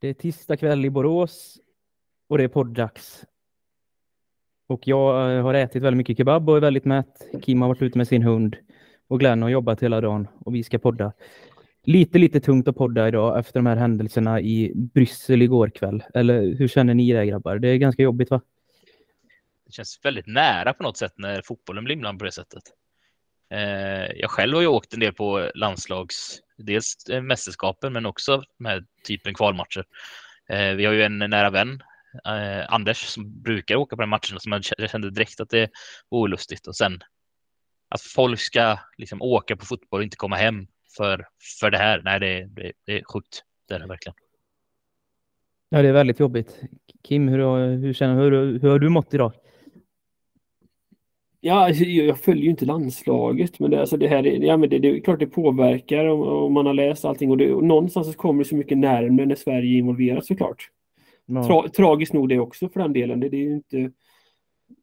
Det är tisdag kväll i Borås och det är podddags. Och jag eh, har ätit väldigt mycket kebab och är väldigt mätt. Kim har varit ute med sin hund och Glenn har jobbat hela dagen och vi ska podda. Lite, lite tungt att podda idag efter de här händelserna i Bryssel igår kväll. Eller hur känner ni det grabbar? Det är ganska jobbigt va? Det känns väldigt nära på något sätt när fotbollen blir inblandad på det sättet. Eh, jag själv har ju åkt en del på landslags, dels eh, mästerskapen men också med typen kvalmatcher. Eh, vi har ju en nära vän, eh, Anders, som brukar åka på den matchen. som jag kände direkt att det var olustigt och sen att folk ska liksom åka på fotboll och inte komma hem för, för det här. Nej, det, det, det är sjukt. Det är det verkligen. Ja, det är väldigt jobbigt. Kim, hur, hur, känner, hur, hur har du mått idag? Ja, alltså, jag följer ju inte landslaget, men det, alltså det här, ja, men det, det är klart det påverkar om, om man har läst allting och, det, och någonstans kommer det så mycket närmare när Sverige är involverat såklart. Ja. Tra, tragiskt nog det också för den delen. Det, det, är ju inte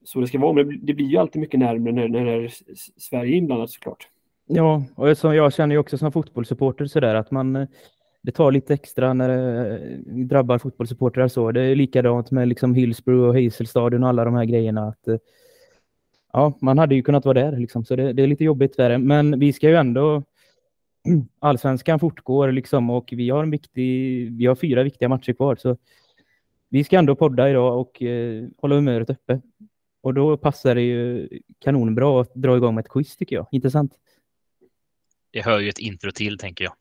så det ska vara, men det blir ju alltid mycket närmare när, när Sverige är inblandat såklart. Ja, och så, jag känner ju också som fotbollssupporter sådär att man eh, det tar lite extra när det eh, drabbar fotbollssupportrar så. Det är likadant med liksom Hillsborough och Hazelstadion och alla de här grejerna. Att, eh, ja, man hade ju kunnat vara där liksom, så det, det är lite jobbigt det. Men vi ska ju ändå allsvenskan fortgår liksom och vi har en viktig, vi har fyra viktiga matcher kvar så vi ska ändå podda idag och eh, hålla humöret uppe. Och då passar det ju kanonbra att dra igång med ett quiz tycker jag. Intressant. Det hör ju ett intro till tänker jag.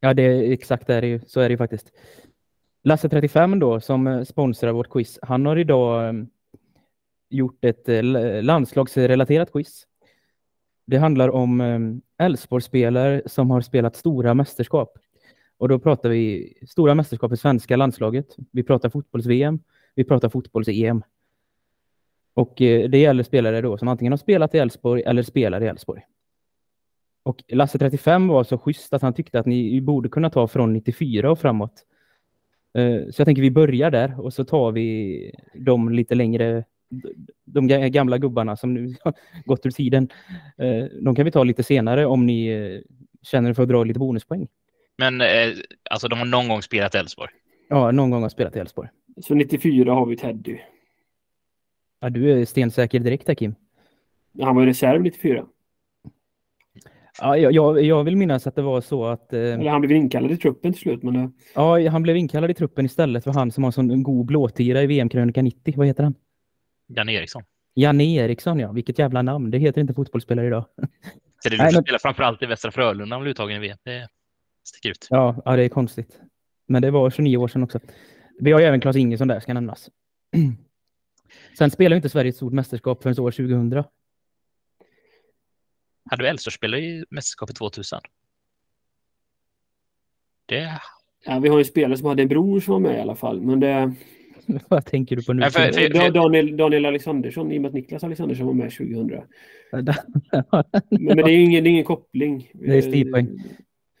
Ja, det är exakt det är ju. Så är det ju faktiskt. Lasse 35 då som eh, sponsrar vårt quiz. Han har idag eh, gjort ett eh, landslagsrelaterat quiz. Det handlar om eh, Elfsborgsspelare som har spelat stora mästerskap. Och då pratar vi stora mästerskap i svenska landslaget. Vi pratar fotbolls-VM. Vi pratar fotbolls-EM. Och eh, det gäller spelare då som antingen har spelat i Elfsborg eller spelar i Elfsborg. Och Lasse 35 var så schysst att han tyckte att ni borde kunna ta från 94 och framåt. Så jag tänker vi börjar där och så tar vi de lite längre de gamla gubbarna som nu har gått ur tiden, eh, de kan vi ta lite senare om ni eh, känner för att dra lite bonuspoäng. Men eh, alltså de har någon gång spelat Elfsborg? Ja, någon gång har spelat Elfsborg. Så 94 har vi Teddy. Ja, du är stensäker direkt här, Kim. Han var reserv 94. Ja, jag, jag vill minnas att det var så att... Eh... Eller han blev inkallad i truppen till slut. Men det... Ja, han blev inkallad i truppen istället för han som har sån god blåtira i VM-krönika 90. Vad heter han? Janne Eriksson. Janne Eriksson, ja. Vilket jävla namn. Det heter inte fotbollsspelare idag. Det är du spelar framförallt i Västra Frölunda han blev uttagen i VM. Det sticker ut. Ja, ja, det är konstigt. Men det var 29 år sedan också. Vi har ju även Claes Ingesson där, ska nämnas. Sen spelar inte Sverige ett stort mästerskap förrän år 2000. Hade du Elfsborg spelat i mästerskapet 2000? Det... Ja, vi har ju spelare som hade en bror som var med i alla fall, men det... Vad tänker du på nu? Ja, för, för, för... Daniel, Daniel Alexandersson, i och med att Niklas Alexandersson var med 2000. men, men det är ju ingen, det är ingen koppling. Det är stilpoäng.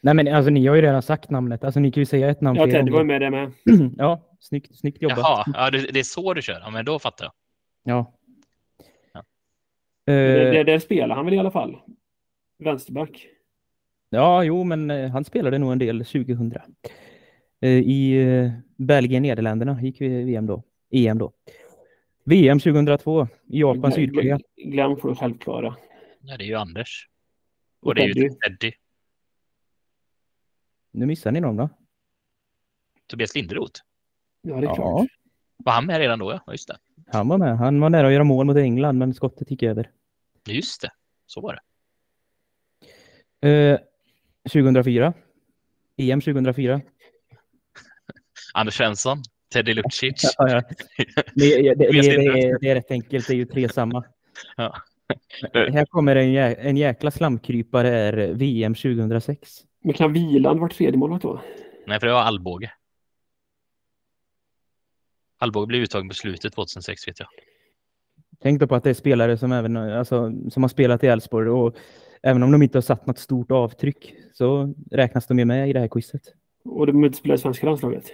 Nej men alltså ni har ju redan sagt namnet. Alltså ni kan ju säga ett namn. Ja, Ted var med det med. ja, snyggt, snyggt jobbat. Jaha, ja, det, det, är så du kör. Ja, men då fattar jag. Ja. ja. Uh... Där, där spelar han väl i alla fall? Vänsterback. Ja, jo, men han spelade nog en del 2000. Uh, I uh, Belgien, Nederländerna gick vi VM då. EM då. VM 2002 i Japan, Sydkorea. Glöm för självklara. Ja, det är ju Anders. Och, Och det är ju Eddie. Nu missar ni någon då? Tobias Linderoth. Ja, det är ja. klart. Var han med redan då? Ja, just det. Han var med. Han var nära att göra mål mot England, men skottet gick över. Just det. Så var det. Eh, 2004. EM 2004. Anders Svensson. Teddy Lucic. ja, ja. Det, det, det, är, det, är rätt enkelt. Det är ju tre samma. Ja. Här kommer en, jä en jäkla slamkrypare är VM 2006. Men kan Viland vara tredje målvakt då? Nej, för det var Alvbåge. Alvbåge blev uttagen på slutet 2006 vet jag. Tänk då på att det är spelare som även alltså, som har spelat i Elfsborg och även om de inte har satt något stort avtryck så räknas de ju med i det här quizet. Och de inte spelar i svenska landslaget?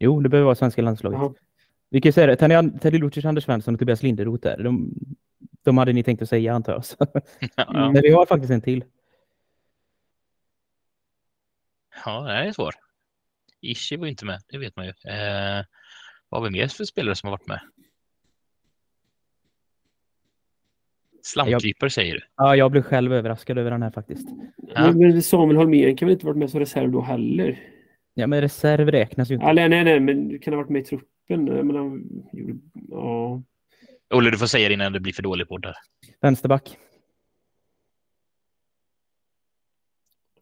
Jo, det behöver vara svenska landslaget. Aha. Vi kan säga det, Teddy, Teddy Lucic, Anders Svensson och Tobias Linderoth där. De, de hade ni tänkt att säga antar jag. Ja. Men vi har faktiskt en till. Ja, det är svårt. Ishi var inte med, det vet man ju. Eh, vad har vi mer för spelare som har varit med? Slamkrypare säger du? Ja, jag blev själv överraskad över den här faktiskt. Ja. Men Samuel Holmén kan väl inte varit med som reserv då heller? Ja, men reserv räknas ju inte. Ja, nej, nej, nej, men kan ha varit med i truppen. Men han ja. Olle, du får säga det innan det blir för dålig podd här. Vänsterback.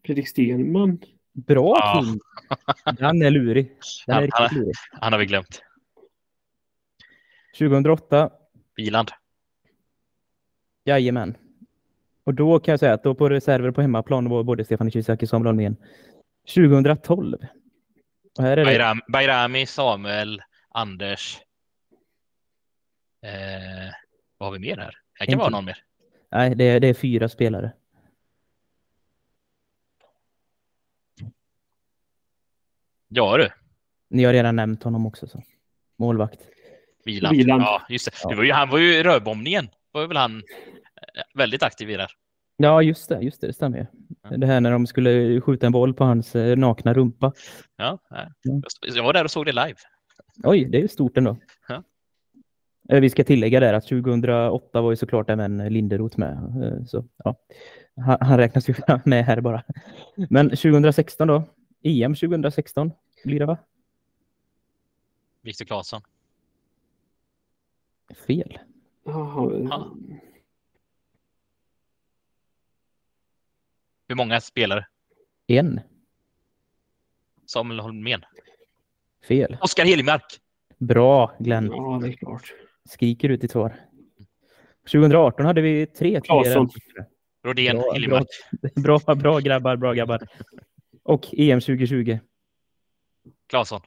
Fredrik Stenman. Bra ja. Kim! Den är lurig. Den han, är han, lurig. han har vi glömt. 2008. Biland. Jajamän. Och då kan jag säga att då på reserver på hemmaplan var både Stefan Ishizaki och Samuel Holmén. 2012. Och här är Bayram, det... Bayrami, Samuel, Anders. Eh, vad har vi mer här? Här kan vara någon mer. Nej, det är, det är fyra spelare. Ja du. Ni har redan nämnt honom också. Så. Målvakt. Viland. Viland. Ja, just det. Ja. det var ju, han var ju rörbombningen. var väl han eh, väldigt aktiv i där. Ja, just det. Just det, det stämmer. Ja. Det här när de skulle skjuta en boll på hans eh, nakna rumpa. Ja, ja. jag var där och såg det live. Oj, det är stort ändå. Ja. Eh, vi ska tillägga där att 2008 var ju såklart även Linderoth med. Så, ja. Han räknas ju med här bara. Men 2016 då? EM 2016 blir det va? Viktor Claesson. Fel. Hur många spelare? En. Samuel Holmén. Fel. Oskar Helimark. Bra Glenn. Ja, det är klart. Skriker ut ditt svar. 2018 hade vi tre Claesson. Rodén, bra. Bra, bra, bra grabbar, bra grabbar. Och EM 2020. Claesson.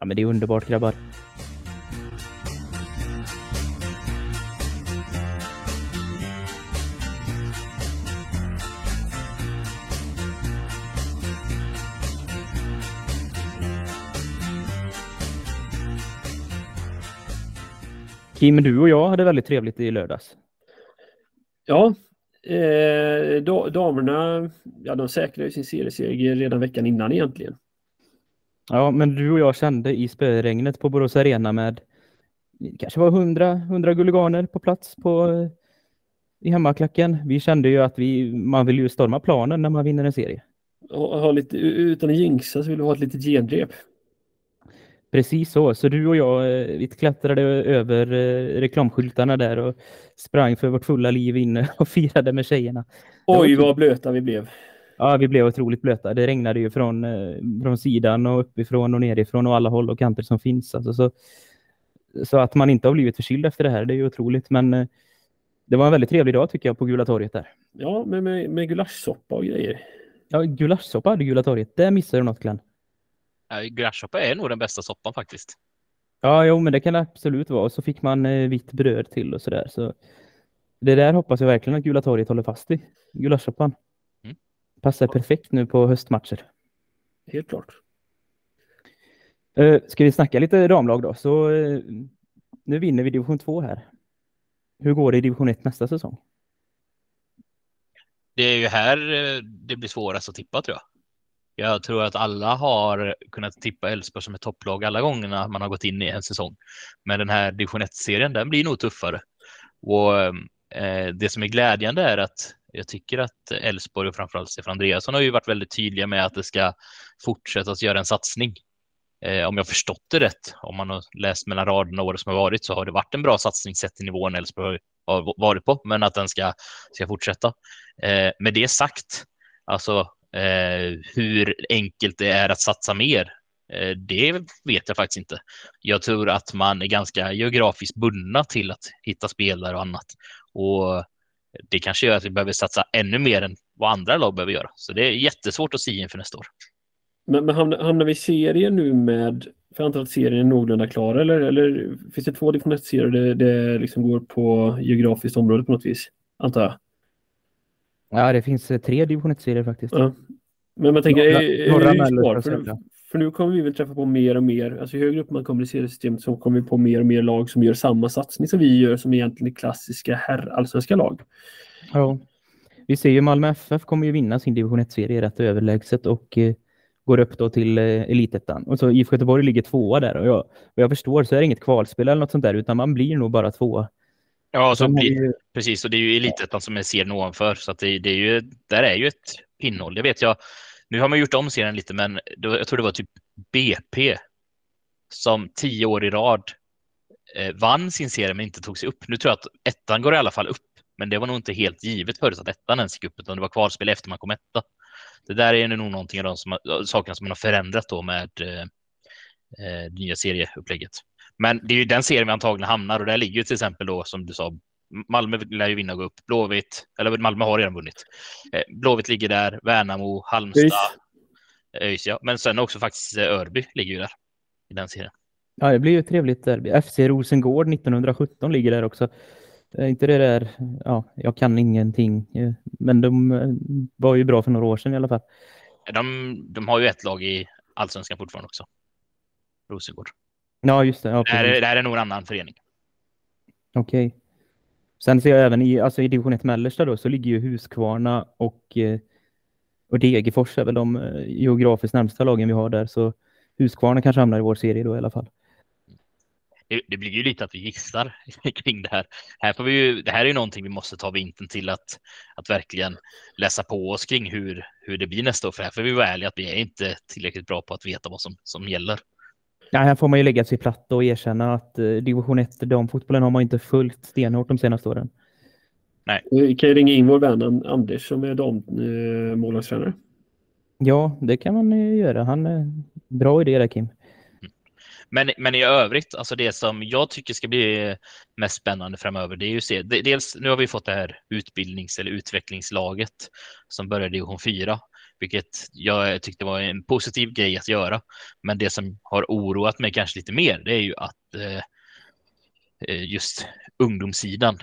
Ja, men det är underbart grabbar. Kim, du och jag hade väldigt trevligt i lördags. Ja, Eh, damerna, ja de säkrade sin serieseger redan veckan innan egentligen. Ja, men du och jag kände i spöregnet på Borås Arena med kanske var 100, 100 guliganer på plats på, i hemmaklacken. Vi kände ju att vi, man vill ju storma planen när man vinner en serie. Och ha lite, utan att jinxa så vill vi ha ett litet genrep. Precis så. Så du och jag, eh, vi klättrade över eh, reklamskyltarna där och sprang för vårt fulla liv inne och firade med tjejerna. Oj, vad blöta vi blev. Ja, vi blev otroligt blöta. Det regnade ju från, eh, från sidan och uppifrån och nerifrån och alla håll och kanter som finns. Alltså, så, så att man inte har blivit förkyld efter det här, det är ju otroligt. Men det var en väldigt trevlig dag tycker jag på Gula torget där. Ja, med, med, med gulaschsoppa och grejer. Ja, gulaschsoppa hade Gula torget. Det missade du något, Glenn. Gulaschsoppa är nog den bästa soppan faktiskt. Ja, jo, men det kan det absolut vara. Och så fick man eh, vitt bröd till och sådär. Så det där hoppas jag verkligen att Gula torget håller fast i. Gulaschsoppan. Mm. Passar perfekt nu på höstmatcher. Helt klart. Uh, ska vi snacka lite ramlag då? Så uh, nu vinner vi division 2 här. Hur går det i division 1 nästa säsong? Det är ju här uh, det blir svårast att tippa tror jag. Jag tror att alla har kunnat tippa Elfsborg som ett topplag alla gångerna man har gått in i en säsong. Men den här division 1-serien, den blir nog tuffare. Och eh, det som är glädjande är att jag tycker att Elfsborg och framförallt Stefan Andreasson har ju varit väldigt tydliga med att det ska fortsätta att göra en satsning. Eh, om jag förstått det rätt, om man har läst mellan raderna året som har varit, så har det varit en bra satsning sett till nivån Elfsborg har varit på, men att den ska, ska fortsätta. Eh, med det sagt, alltså Eh, hur enkelt det är att satsa mer, eh, det vet jag faktiskt inte. Jag tror att man är ganska geografiskt bundna till att hitta spelare och annat. Och det kanske gör att vi behöver satsa ännu mer än vad andra lag behöver göra. Så det är jättesvårt att se inför nästa år. Men, men hamnar, hamnar vi i serien nu med, för jag antar att serien är någorlunda klar, eller, eller finns det två differentierade, det, det liksom går på geografiskt område på något vis, antar jag? Ja, det finns eh, tre division 1-serier faktiskt. Ja. Men man tänker, norra, är, norra för, nu, för nu kommer vi väl träffa på mer och mer, alltså högre upp man kommer i seriesystemet så kommer vi på mer och mer lag som gör samma satsning som vi gör, som egentligen är klassiska herrallsvenska lag. Ja, vi ser ju Malmö FF kommer ju vinna sin division 1-serie rätt överlägset och eh, går upp då till eh, elitettan. Och så IFK Göteborg ligger tvåa där. Och jag, och jag förstår så är det inget kvalspel eller något sånt där, utan man blir nog bara tvåa. Ja, så ju... precis. Och det är ju elitettan som är serien ovanför. Så det, det är ju, där är ju ett pinnhål. Det vet jag. Nu har man gjort om serien lite, men då, jag tror det var typ BP som tio år i rad eh, vann sin serie men inte tog sig upp. Nu tror jag att ettan går i alla fall upp, men det var nog inte helt givet förut att ettan ens gick upp, utan det var kvalspel efter man kom etta. Det där är nog någonting av de som, sakerna som man har förändrat då med eh, eh, nya serieupplägget. Men det är ju den serien vi antagligen hamnar och där ligger ju till exempel då som du sa Malmö lär ju vinna och gå upp. Blåvitt, eller Malmö har redan vunnit. Eh, Blåvitt ligger där, Värnamo, Halmstad, ÖIS, ja. Men sen också faktiskt eh, Örby ligger ju där i den serien. Ja, det blir ju ett trevligt derby. FC Rosengård 1917 ligger där också. Inte det där, ja, jag kan ingenting, eh, men de var ju bra för några år sedan i alla fall. De, de har ju ett lag i allsvenskan fortfarande också. Rosengård. Ja, just det. Ja, det, här är, det här är nog en annan förening. Okej. Okay. Sen ser jag även i, alltså i division 1 mellersta då så ligger ju Huskvarna och, eh, och Degerfors är väl de eh, geografiskt närmsta lagen vi har där. Så Huskvarna kanske hamnar i vår serie då i alla fall. Det, det blir ju lite att vi gissar kring det här. här får vi ju, det här är ju någonting vi måste ta vintern till att, att verkligen läsa på oss kring hur, hur det blir nästa år. För här får vi vara ärliga att vi är inte tillräckligt bra på att veta vad som, som gäller. Ja, här får man ju lägga sig platt och erkänna att eh, division 1, de fotbollen har man inte följt stenhårt de senaste åren. Nej. Vi kan ju ringa in vår vän Anders som är dammålvaktstränare. Eh, ja, det kan man ju göra. Han är bra idé där, Kim. Men, men i övrigt, alltså det som jag tycker ska bli mest spännande framöver, det är ju se, dels nu har vi fått det här utbildnings eller utvecklingslaget som började i division 4 vilket jag tyckte var en positiv grej att göra. Men det som har oroat mig kanske lite mer, det är ju att eh, eh, just ungdomssidan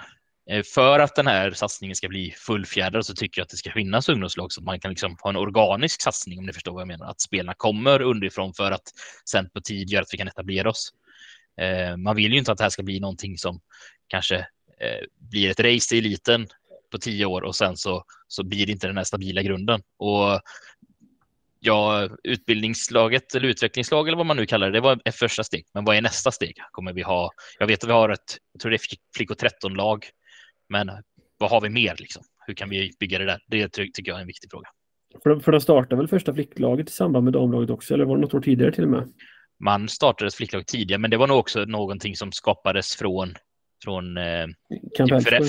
eh, för att den här satsningen ska bli fullfjädrad så tycker jag att det ska finnas ungdomslag så att man kan liksom ha en organisk satsning om ni förstår vad jag menar. Att spelarna kommer underifrån för att sen på tid göra att vi kan etablera oss. Eh, man vill ju inte att det här ska bli någonting som kanske eh, blir ett race i eliten på tio år och sen så, så blir det inte den här stabila grunden. Och ja, utbildningslaget eller utvecklingslag eller vad man nu kallar det, det var ett första steg. Men vad är nästa steg? Kommer vi ha? Jag vet att vi har ett, jag tror det är flick och 13 lag, men vad har vi mer liksom? Hur kan vi bygga det där? Det tycker jag är en viktig fråga. För, för de startade väl första flicklaget i samband med damlaget också, eller var det något år tidigare till och med? Man startade ett flicklag tidigare, men det var nog också någonting som skapades från från eh, typ för,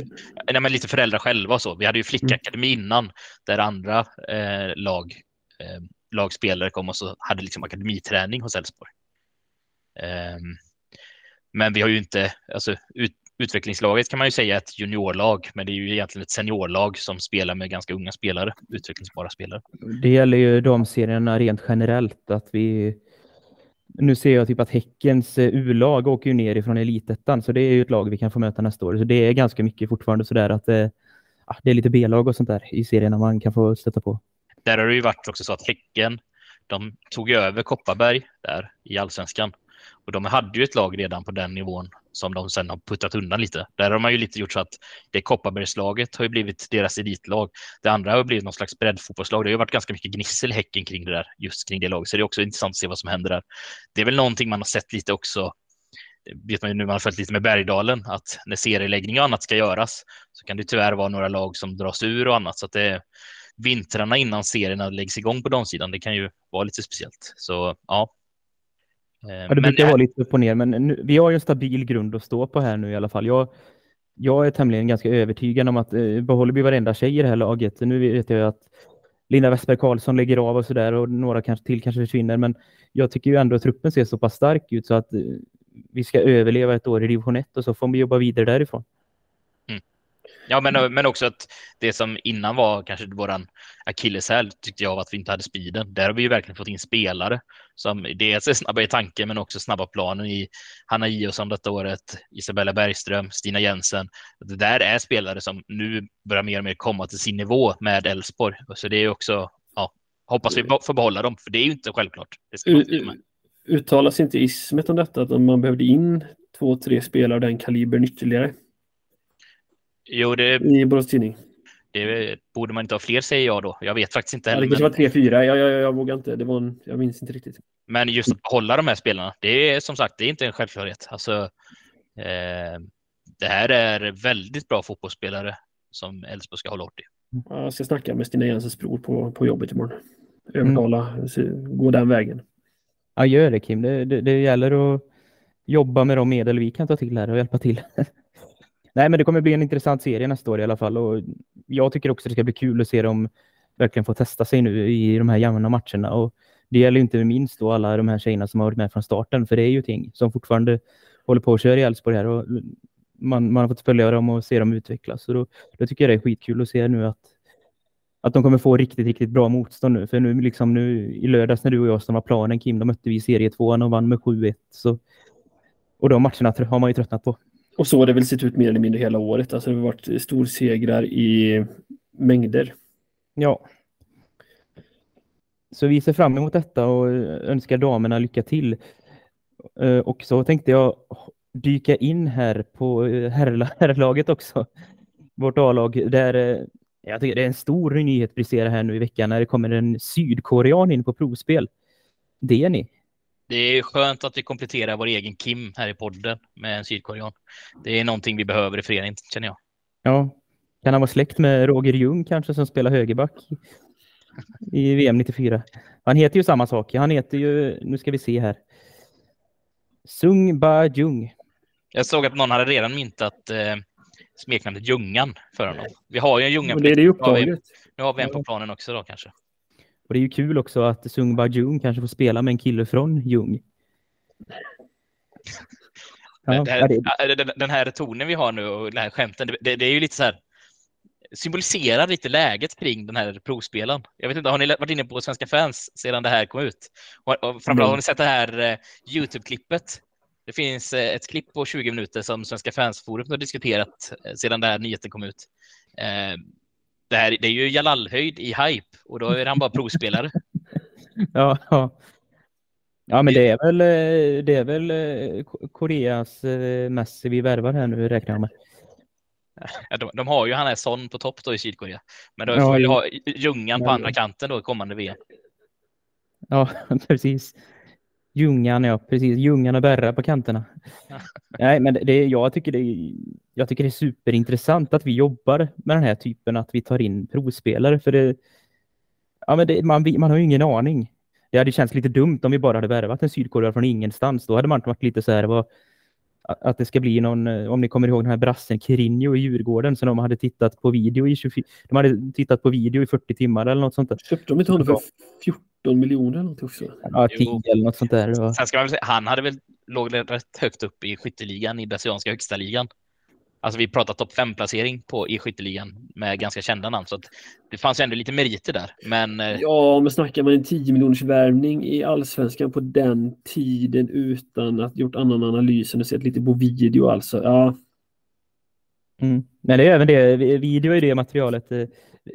nej, men lite föräldrar själva och så. Vi hade ju flickakademi mm. innan där andra eh, lag, eh, lagspelare kom och så hade liksom akademiträning hos Elfsborg. Eh, men vi har ju inte, alltså ut, utvecklingslaget kan man ju säga ett juniorlag, men det är ju egentligen ett seniorlag som spelar med ganska unga spelare, utvecklingsbara spelare. Det gäller ju de serierna rent generellt, att vi nu ser jag typ att Häckens eh, U-lag åker ju ner ifrån elitettan, så det är ju ett lag vi kan få möta nästa år. Så det är ganska mycket fortfarande sådär att eh, ah, det är lite B-lag och sånt där i serierna man kan få stöta på. Där har det ju varit också så att Häcken, de tog över Kopparberg där i allsvenskan och de hade ju ett lag redan på den nivån som de sen har puttat undan lite. Där har man ju lite gjort så att det Kopparbergslaget har ju blivit deras elitlag. Det andra har blivit någon slags breddfotbollslag. Det har ju varit ganska mycket gnissel i Häcken kring det där, just kring det laget. Så det är också intressant att se vad som händer där. Det är väl någonting man har sett lite också vet man ju nu man har följt lite med Bergdalen att när serieläggning och annat ska göras så kan det tyvärr vara några lag som dras ur och annat så att det är vintrarna innan serierna läggs igång på de sidan. Det kan ju vara lite speciellt. Så ja, ja, det brukar vara lite upp och ner, men nu, vi har ju en stabil grund att stå på här nu i alla fall. Jag, jag är tämligen ganska övertygad om att eh, behåller vi varenda tjej i det här laget. Nu vet jag att Linda Westberg Karlsson lägger av och så där och några kanske till kanske försvinner, men jag tycker ju ändå att truppen ser så pass stark ut så att eh, vi ska överleva ett år i division 1 och så får vi jobba vidare därifrån. Ja, men, men också att det som innan var kanske våran akilleshäl tyckte jag var att vi inte hade speeden. Där har vi ju verkligen fått in spelare som dels är snabba i tanken men också snabba planen i Hanna Iosson detta året, Isabella Bergström, Stina Jensen. Det där är spelare som nu börjar mer och mer komma till sin nivå med Elfsborg. Så det är också, ja, hoppas vi får behålla dem, för det är ju inte självklart. Uttalas inte ismet om detta, att man behövde in två, tre spelare av den kalibern ytterligare? Jo, det... I Borås Tidning. Det borde man inte ha fler säger jag då. Jag vet faktiskt inte heller. Ja, det kanske var tre, fyra. Jag, jag, jag vågar inte. Det var en, jag minns inte riktigt. Men just att behålla de här spelarna, det är som sagt, det är inte en självklarhet. Alltså, eh, det här är väldigt bra fotbollsspelare som Elfsborg ska hålla hårt i. Jag ska snacka med Stina Jensens bror på, på jobbet imorgon. Övertala, mm. gå den vägen. Ja, gör det Kim. Det, det, det gäller att jobba med de medel vi kan ta till här och hjälpa till. Nej, men det kommer bli en intressant serie nästa år i alla fall. Och jag tycker också det ska bli kul att se dem verkligen få testa sig nu i de här jämna matcherna. Och det gäller inte minst då alla de här tjejerna som har varit med från starten, för det är ju ting som fortfarande håller på att köra i Elfsborg här. Och man, man har fått följa dem och se dem utvecklas. Så då, då tycker jag det är skitkul att se nu att, att de kommer få riktigt, riktigt bra motstånd nu. För nu, liksom nu i lördags när du och jag stannade planen, Kim, då mötte vi serie 2 och vann med 7-1. Så, och de matcherna har man ju tröttnat på. Och så har det väl sett ut mer eller mindre hela året. Alltså det har varit storsegrar i mängder. Ja. Så vi ser fram emot detta och önskar damerna lycka till. Eh, och så tänkte jag dyka in här på eh, herrlaget också. Vårt A-lag där eh, jag tycker det är en stor nyhet prestera här nu i veckan när det kommer en sydkorean in på provspel. Det är ni. Det är skönt att vi kompletterar vår egen Kim här i podden med en sydkorean. Det är någonting vi behöver i föreningen, känner jag. Ja. Kan han vara släkt med Roger Ljung kanske som spelar högerback i VM 94? Han heter ju samma sak. Han heter ju, nu ska vi se här. Sung Ba Jung. Jag såg att någon hade redan myntat eh, smeknamnet Ljungan för honom. Vi har ju en Ljungan. Det är det uppdraget. Nu har vi en på planen också då kanske. Och det är ju kul också att Sung Ba Jung kanske får spela med en kille från Jung. Ja, här, den här tonen vi har nu och den här skämten, det, det är ju lite så här symboliserar lite läget kring den här provspelen. Jag vet inte, har ni varit inne på Svenska fans sedan det här kom ut? Och, och framförallt har ni sett det här uh, Youtube-klippet? Det finns uh, ett klipp på 20 minuter som Svenska fansforum har diskuterat uh, sedan det här nyheten kom ut. Det, här, det är ju Jalal-höjd i hype och då är han bara provspelare. ja, ja. Ja, men det är väl, det är väl Koreas Messi vi värvar här nu, räknar jag med. De, de har ju han är Son på topp då i Sydkorea. Men då får vi ha Ljungan på andra kanten då i kommande VM. Ja, precis. Ljungan, ja precis. Ljungan och Berra på kanterna. Nej, men det, jag, tycker det är, jag tycker det är superintressant att vi jobbar med den här typen, att vi tar in provspelare. För det, ja, men det, man, man har ju ingen aning. Det hade känts lite dumt om vi bara hade värvat en sydkorean från ingenstans. Då hade man varit lite så här, vad, att det ska bli någon, eh, om ni kommer ihåg den här brassen Kirinho i Djurgården som de hade tittat på video i 24, de hade tittat på video i 40 timmar eller något sånt där. Köpte de inte honom för 14 miljoner eller något också? Ja, 10 eller något sånt där. Sen ska man säga, han hade väl låg rätt högt upp i skytteligan i brasilianska högsta ligan. Alltså vi pratar topp 5-placering på i skytteligan med ganska kända namn. Så det fanns ju ändå lite meriter där. Men... Eh, ja, men snackar man en 10 miljoners värvning i allsvenskan på den tiden utan att gjort annan analys än att sett lite på video alltså. Ja. Mm. Men det är även det, video är det materialet. Eh,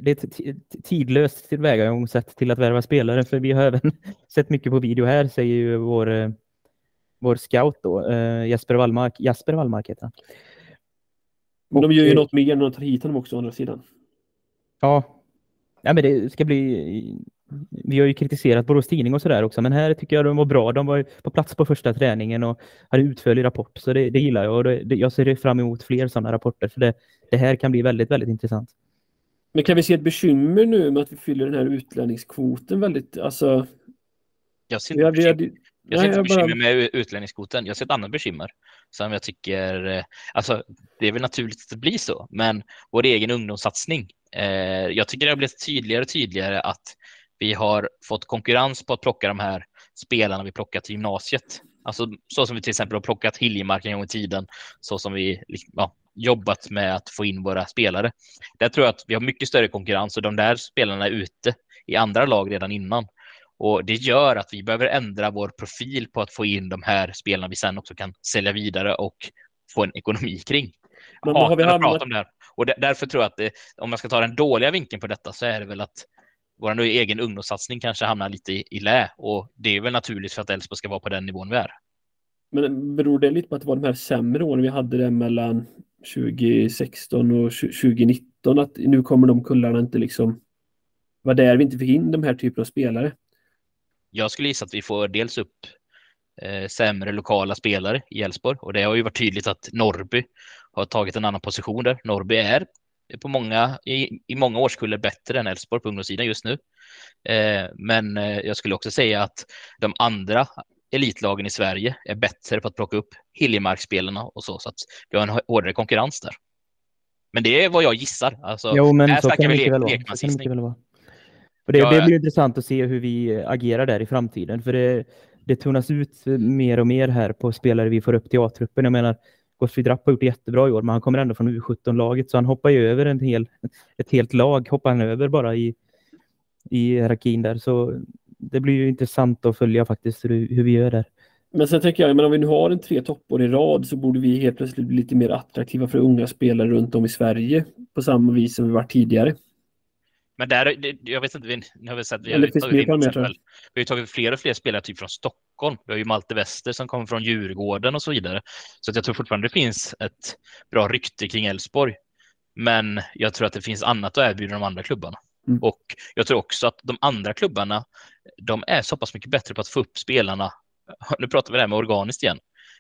det är ett tidlöst tillvägagångssätt till att värva spelare. För vi har även sett mycket på video här, säger ju vår, eh, vår scout då, Jesper Wallmark. Jasper Wallmark heter han. Men de gör ju något mer när de tar hit honom också å andra sidan. Ja. ja, men det ska bli... Vi har ju kritiserat Borås Tidning och sådär också, men här tycker jag de var bra. De var på plats på första träningen och hade utförlig rapport, så det, det gillar jag. Och det, jag ser fram emot fler sådana rapporter, för det, det här kan bli väldigt, väldigt intressant. Men kan vi se ett bekymmer nu med att vi fyller den här utlänningskvoten väldigt, alltså... Jag ser inte, bekymmer, jag ser inte bekymmer bara... med utlänningskvoten. Jag ser ett annat bekymmer som jag tycker, eh, alltså det är väl naturligt att det blir så, men vår egen ungdomssatsning. Eh, jag tycker det har blivit tydligare och tydligare att vi har fått konkurrens på att plocka de här spelarna vi plockat till gymnasiet. Alltså så som vi till exempel har plockat Hiljemark en gång i tiden, så som vi ja, jobbat med att få in våra spelare. Där tror jag att vi har mycket större konkurrens och de där spelarna är ute i andra lag redan innan. Och det gör att vi behöver ändra vår profil på att få in de här spelarna vi sen också kan sälja vidare och få en ekonomi kring. Men har vi hamnat... om det här. Och därför tror jag att det, om man ska ta den dåliga vinkeln på detta så är det väl att vår egen ungdomssatsning kanske hamnar lite i, i lä och det är väl naturligt för att Elfsborg ska vara på den nivån vi är. Men beror det lite på att det var de här sämre åren vi hade det mellan 2016 och 2019 U17 att nu kommer de kullarna inte liksom vara där vi inte fick in de här typen av spelare. Jag skulle gissa att vi får dels upp eh, sämre lokala spelare i Elfsborg och det har ju varit tydligt att Norby har tagit en annan position där. Norby är på många, i, i många årskullar bättre än Elfsborg på ungdomssidan just nu. Eh, men eh, jag skulle också säga att de andra elitlagen i Sverige är bättre på att plocka upp Hiljemark-spelarna och så, så att vi har en hårdare konkurrens där. Men det är vad jag gissar. Alltså, jo, men så kan, det väl vara. Och det, ja, det blir intressant att se hur vi agerar där i framtiden, för det, det tunnas ut mer och mer här på spelare vi får upp till A-truppen. Jag menar, Gottfried Rapp har gjort jättebra i år, men han kommer ändå från U17-laget, så han hoppar ju över en hel, ett helt lag, hoppar han över bara i, i hierarkin där. Så det blir ju intressant att följa faktiskt hur, hur vi gör där. Men sen tänker jag, men om vi nu har en tre toppår i rad så borde vi helt plötsligt bli lite mer attraktiva för unga spelare runt om i Sverige på samma vis som vi varit tidigare. Men där, jag vet inte, vi har väl sett, vi har, tagit in, exempel, vi har tagit fler och fler spelare typ från Stockholm. Vi har ju Malte Wester som kommer från Djurgården och så vidare. Så jag tror fortfarande det finns ett bra rykte kring Elfsborg. Men jag tror att det finns annat att erbjuda de andra klubbarna. Mm. Och jag tror också att de andra klubbarna, de är så pass mycket bättre på att få upp spelarna. Nu pratar vi det här med organiskt igen.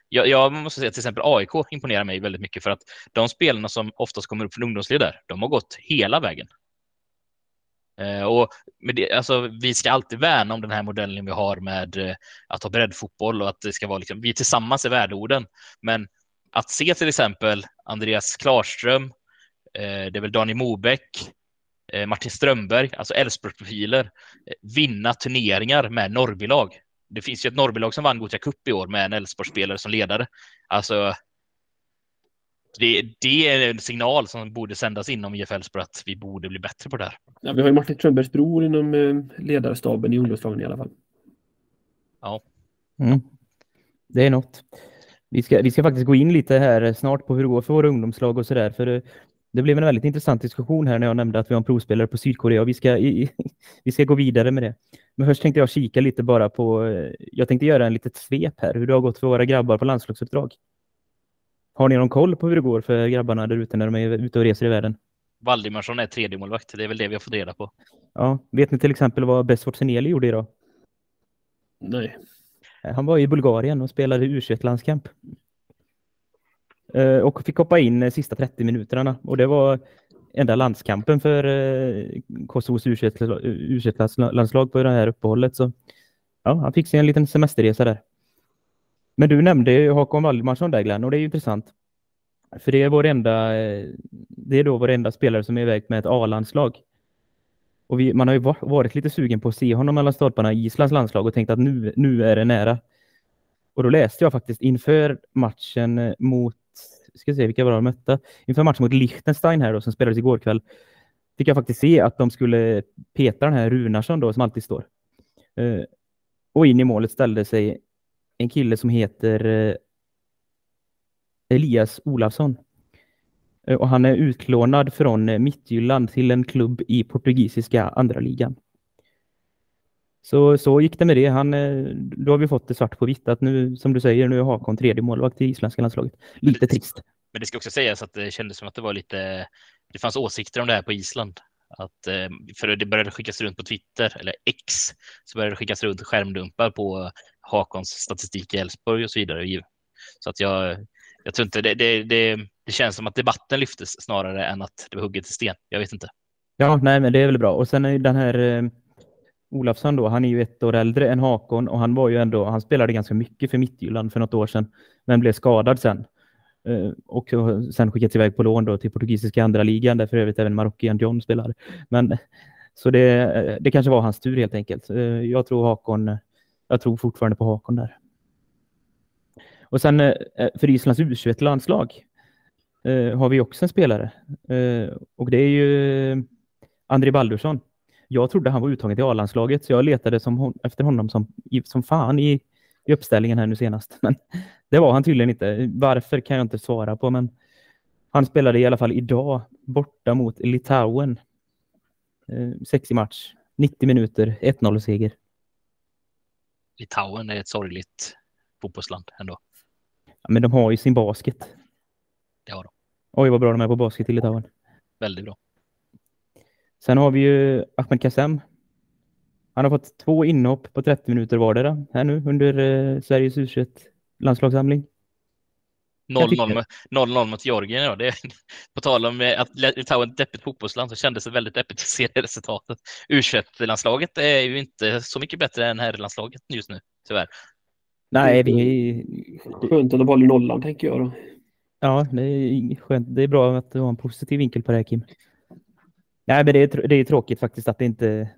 Jag, jag måste säga till exempel AIK imponerar mig väldigt mycket för att de spelarna som oftast kommer upp från ungdomsled där, de har gått hela vägen. Eh, och med det, alltså, vi ska alltid värna om den här modellen vi har med eh, att ha breddfotboll och att det ska vara liksom, vi tillsammans är värdeorden. Men att se till exempel Andreas Klarström, eh, det är väl Daniel Mobeck, Martin Strömberg, alltså Elfsborgsprofiler, vinna turneringar med Norrbylag. Det finns ju ett Norrbylag som vann Gothia Cup i år med en Elfsborgsspelare som ledare. Alltså, det, det, är en signal som borde sändas inom IF Elfsborg att vi borde bli bättre på det här. Ja, vi har ju Martin Strömbergs bror inom eh, ledarstaben i ungdomslagen i alla fall. Ja. Mm. Det är något. Vi ska, vi ska faktiskt gå in lite här snart på hur det går för våra ungdomslag och så där. För det, det blev en väldigt intressant diskussion här när jag nämnde att vi har en provspelare på Sydkorea och vi ska, i, vi ska gå vidare med det. Men först tänkte jag kika lite bara på, eh, jag tänkte göra en litet svep här, hur det har gått för våra grabbar på landslagsuppdrag. Har ni någon koll på hur det går för grabbarna där ute när de är ute och reser i världen? Valdimarsson är tredje målvakt. Det är väl det vi har fått reda på. Ja, vet ni till exempel vad Besfort Seneli gjorde idag? Nej. Eh, han var i Bulgarien och spelade U21-landskamp. Eh, och fick hoppa in de sista 30 minuterna. Och det var enda landskampen för eh, Kosovos U21-landslag på det här uppehållet. Så ja, han fick sig en liten semesterresa där. Men du nämnde Håkon Valdimarsson där Glenn och det är ju intressant. För det är vår enda, eh, det är då vår enda spelare som är iväg med ett A-landslag. Och vi, man har ju varit lite sugen på att se honom mellan stolparna i Islands landslag och tänkt att nu, nu är det nära. Och då läste jag faktiskt inför matchen eh, mot, ska se vilka var de mötte, inför matchen mot Liechtenstein här då som spelades igår kväll, fick jag faktiskt se att de skulle peta den här Runarsson då som alltid står. Uh, och in i målet ställde sig en kille som heter eh, Elias Olafsson. Eh, och han är utlånad från eh, Mittjylland till en klubb i portugisiska andra ligan. Så, så gick det med det. Han, då har vi fått det svart på vitt att nu, som du säger, nu är Hakon tredje målvakt i isländska landslaget. Lite det, trist. Men det ska också sägas att det kändes som att det var lite, det fanns åsikter om det här på Island. Att, för det började skickas runt på Twitter, eller X, så började det skickas runt skärmdumpar på Hakons statistik i Elfsborg och så vidare. Så att jag, jag tror inte det, det, det, det känns som att debatten lyftes snarare än att det var hugget i sten. Jag vet inte. Ja, nej, men det är väl bra. Och sen är den här eh, Olafsson då, han är ju ett år äldre än Hakon och han var ju ändå, han spelade ganska mycket för Mittjylland för något år sedan, men blev skadad sen. Eh, och eh, sen skickats iväg på lån då till portugisiska andra ligan där för övrigt även Marockian John spelar. Men så det, eh, det kanske var hans tur helt enkelt. Eh, jag tror Hakon jag tror fortfarande på Hakon där. Och sen eh, eh, för Islands U21-landslag eh, har vi också en spelare. och det är ju André Baldursson. Jag trodde han var uttagen till A-landslaget så jag letade som, efter honom som, som fan i, i uppställningen här nu senast. Men det var han tydligen inte. Varför kan jag inte svara på men han spelade i alla fall idag borta mot Litauen. Sexig match, 90 minuter, 1-0 seger. Litauen är ett sorgligt fotbollsland ändå. Ja, men de har ju sin basket. Det har de. Oj, vad bra de är på basket i Litauen. Väldigt bra. Sen har vi ju Ahmed Kassem. Han har fått två inhopp på 30 minuter vardera här nu under eh, Sveriges u landslagssamling. 0-0 mot Georgien idag. Det, på tal om eh, att Litauen är ett deppigt fotbollsland så kändes det väldigt deppigt att se det resultatet. u landslaget är ju inte så mycket bättre än herrlandslaget just nu, tyvärr. Nej, vi... Skönt att de håller nollan, tänker jag då. Ja, det är skönt. Det är bra att du har en positiv vinkel på det här, Kim. Nej, men det är, det är tråkigt faktiskt att, det inte,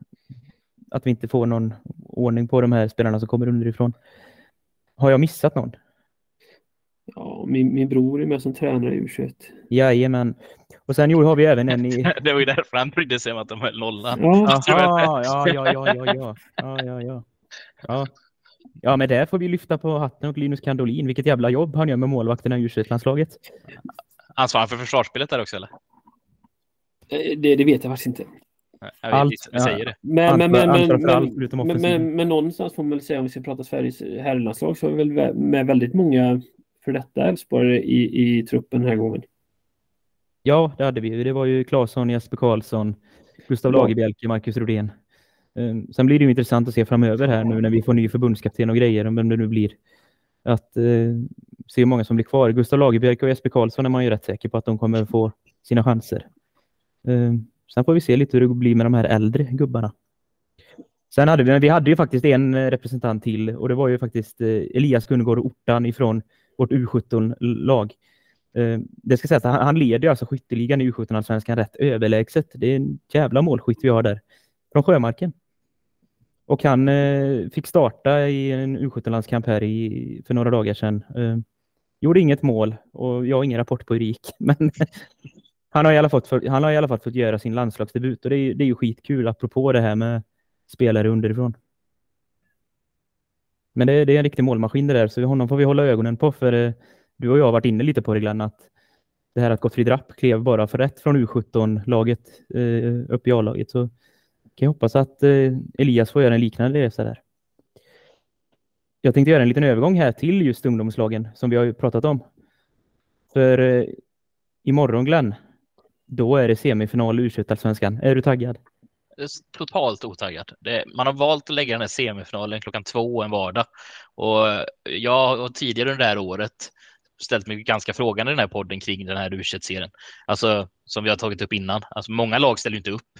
att vi inte får någon ordning på de här spelarna som kommer underifrån. Har jag missat någon? Min, min bror är med som tränare i U21. Jajamän. Och sen har vi även en i... det var ju därför han brydde sig om att de höll nollan. Ja. ja, ja, ja, ja, ja, ja, ja, ja. ja. Ja, men där får vi lyfta på hatten och Linus Kandolin. Vilket jävla jobb han gör med målvakterna i U21-landslaget. Ansvarar för försvarsspelet där också, eller? Eh, det, det vet jag faktiskt inte. Allt, vi säger det. Men, men, men, men, men, men, men, någonstans får man väl säga om vi ska prata Sveriges herrlandslag så har vi väl med väldigt många för detta Elfsborg i, i truppen den här gången. Ja, det hade vi. Det var ju Claesson, Jesper Karlsson, Gustav Lagerbielke, Marcus Rodén. Ehm, sen blir det ju intressant att se framöver här nu när vi får ny förbundskapten och grejer, om vem det nu blir. Att eh, se hur många som blir kvar. Gustav Lagerbielke och Jesper Karlsson är man ju rätt säker på att de kommer få sina chanser. Eh, sen får vi se lite hur det blir med de här äldre gubbarna. Sen hade vi, men vi hade ju faktiskt en representant till och det var ju faktiskt eh, Elias Gunnegård Ortan ifrån vårt U17-lag. Eh, det ska sägas att han, han leder alltså skytteligan i U17-allsvenskan rätt överlägset. Det är en jävla målskytt vi har där. Från Sjömarken. Och han eh, fick starta i en U17-landskamp här i, för några dagar sedan. Eh, gjorde inget mål och jag har ingen rapport på hur det gick. Men han har, i alla fall fått, han har i alla fall fått göra sin landslagsdebut och det är, det är ju skitkul apropå det här med spelare underifrån. Men det, det är en riktig målmaskin det där, så honom får vi hålla ögonen på. För eh, du och jag har varit inne lite på det Glenn, att det här att Gottfrid Rapp klev bara för rätt från U17-laget eh, upp i A-laget. Så kan jag hoppas att eh, Elias får göra en liknande resa där. Jag tänkte göra en liten övergång här till just ungdomslagen som vi har pratat om. För eh, imorgon Glenn, då är det semifinal i U21-allsvenskan. Är du taggad? Totalt otaggad. Det, man har valt att lägga den här semifinalen klockan två en vardag och jag har tidigare under det här året ställt mig ganska frågande i den här podden kring den här u serien Alltså som vi har tagit upp innan. Alltså, många lag ställer inte upp.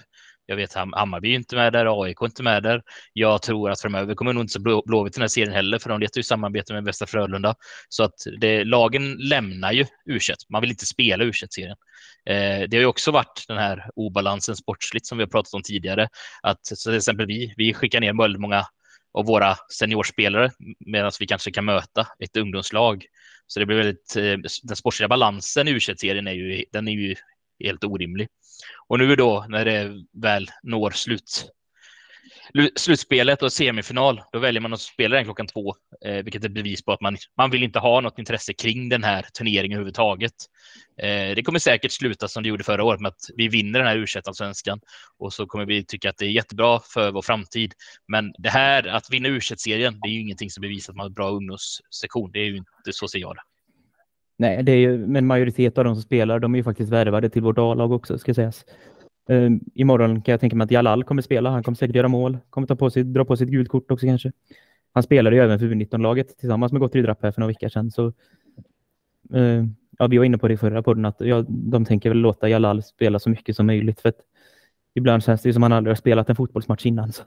Jag vet Hammarby är inte med där, AIK är inte med där. Jag tror att framöver kommer nog inte så blå, Blåvitt den här serien heller, för de letar ju samarbete med Västra Frölunda. Så att det, lagen lämnar ju u Man vill inte spela u serien eh, Det har ju också varit den här obalansen sportsligt som vi har pratat om tidigare. Att så till exempel vi, vi skickar ner väldigt många av våra seniorspelare medan vi kanske kan möta ett ungdomslag. Så det blir väldigt, eh, den sportsliga balansen i u serien är ju, den är ju helt orimlig. Och nu då när det väl når slut, slutspelet och semifinal, då väljer man att spela den klockan två, eh, vilket är bevis på att man, man vill inte ha något intresse kring den här turneringen överhuvudtaget. Eh, det kommer säkert sluta som det gjorde förra året med att vi vinner den här u svenskan och så kommer vi tycka att det är jättebra för vår framtid. Men det här att vinna u serien det är ju ingenting som bevisar att man har en bra ungdomssektion. Det är ju inte så ser jag det. Nej, det är ju, men majoritet av de som spelar, de är ju faktiskt värvade till vårt A-lag också, ska sägas. Um, imorgon kan jag tänka mig att Jalal kommer spela. Han kommer säkert göra mål. Kommer ta på sig, dra på sig ett gult kort också kanske. Han spelade ju även för U19-laget tillsammans med Gottfried Rapp här för några veckor sedan. Så, uh, ja, vi var inne på det i förra podden att ja, de tänker väl låta Jalal spela så mycket som möjligt. För att ibland känns det som att han aldrig har spelat en fotbollsmatch innan. Så.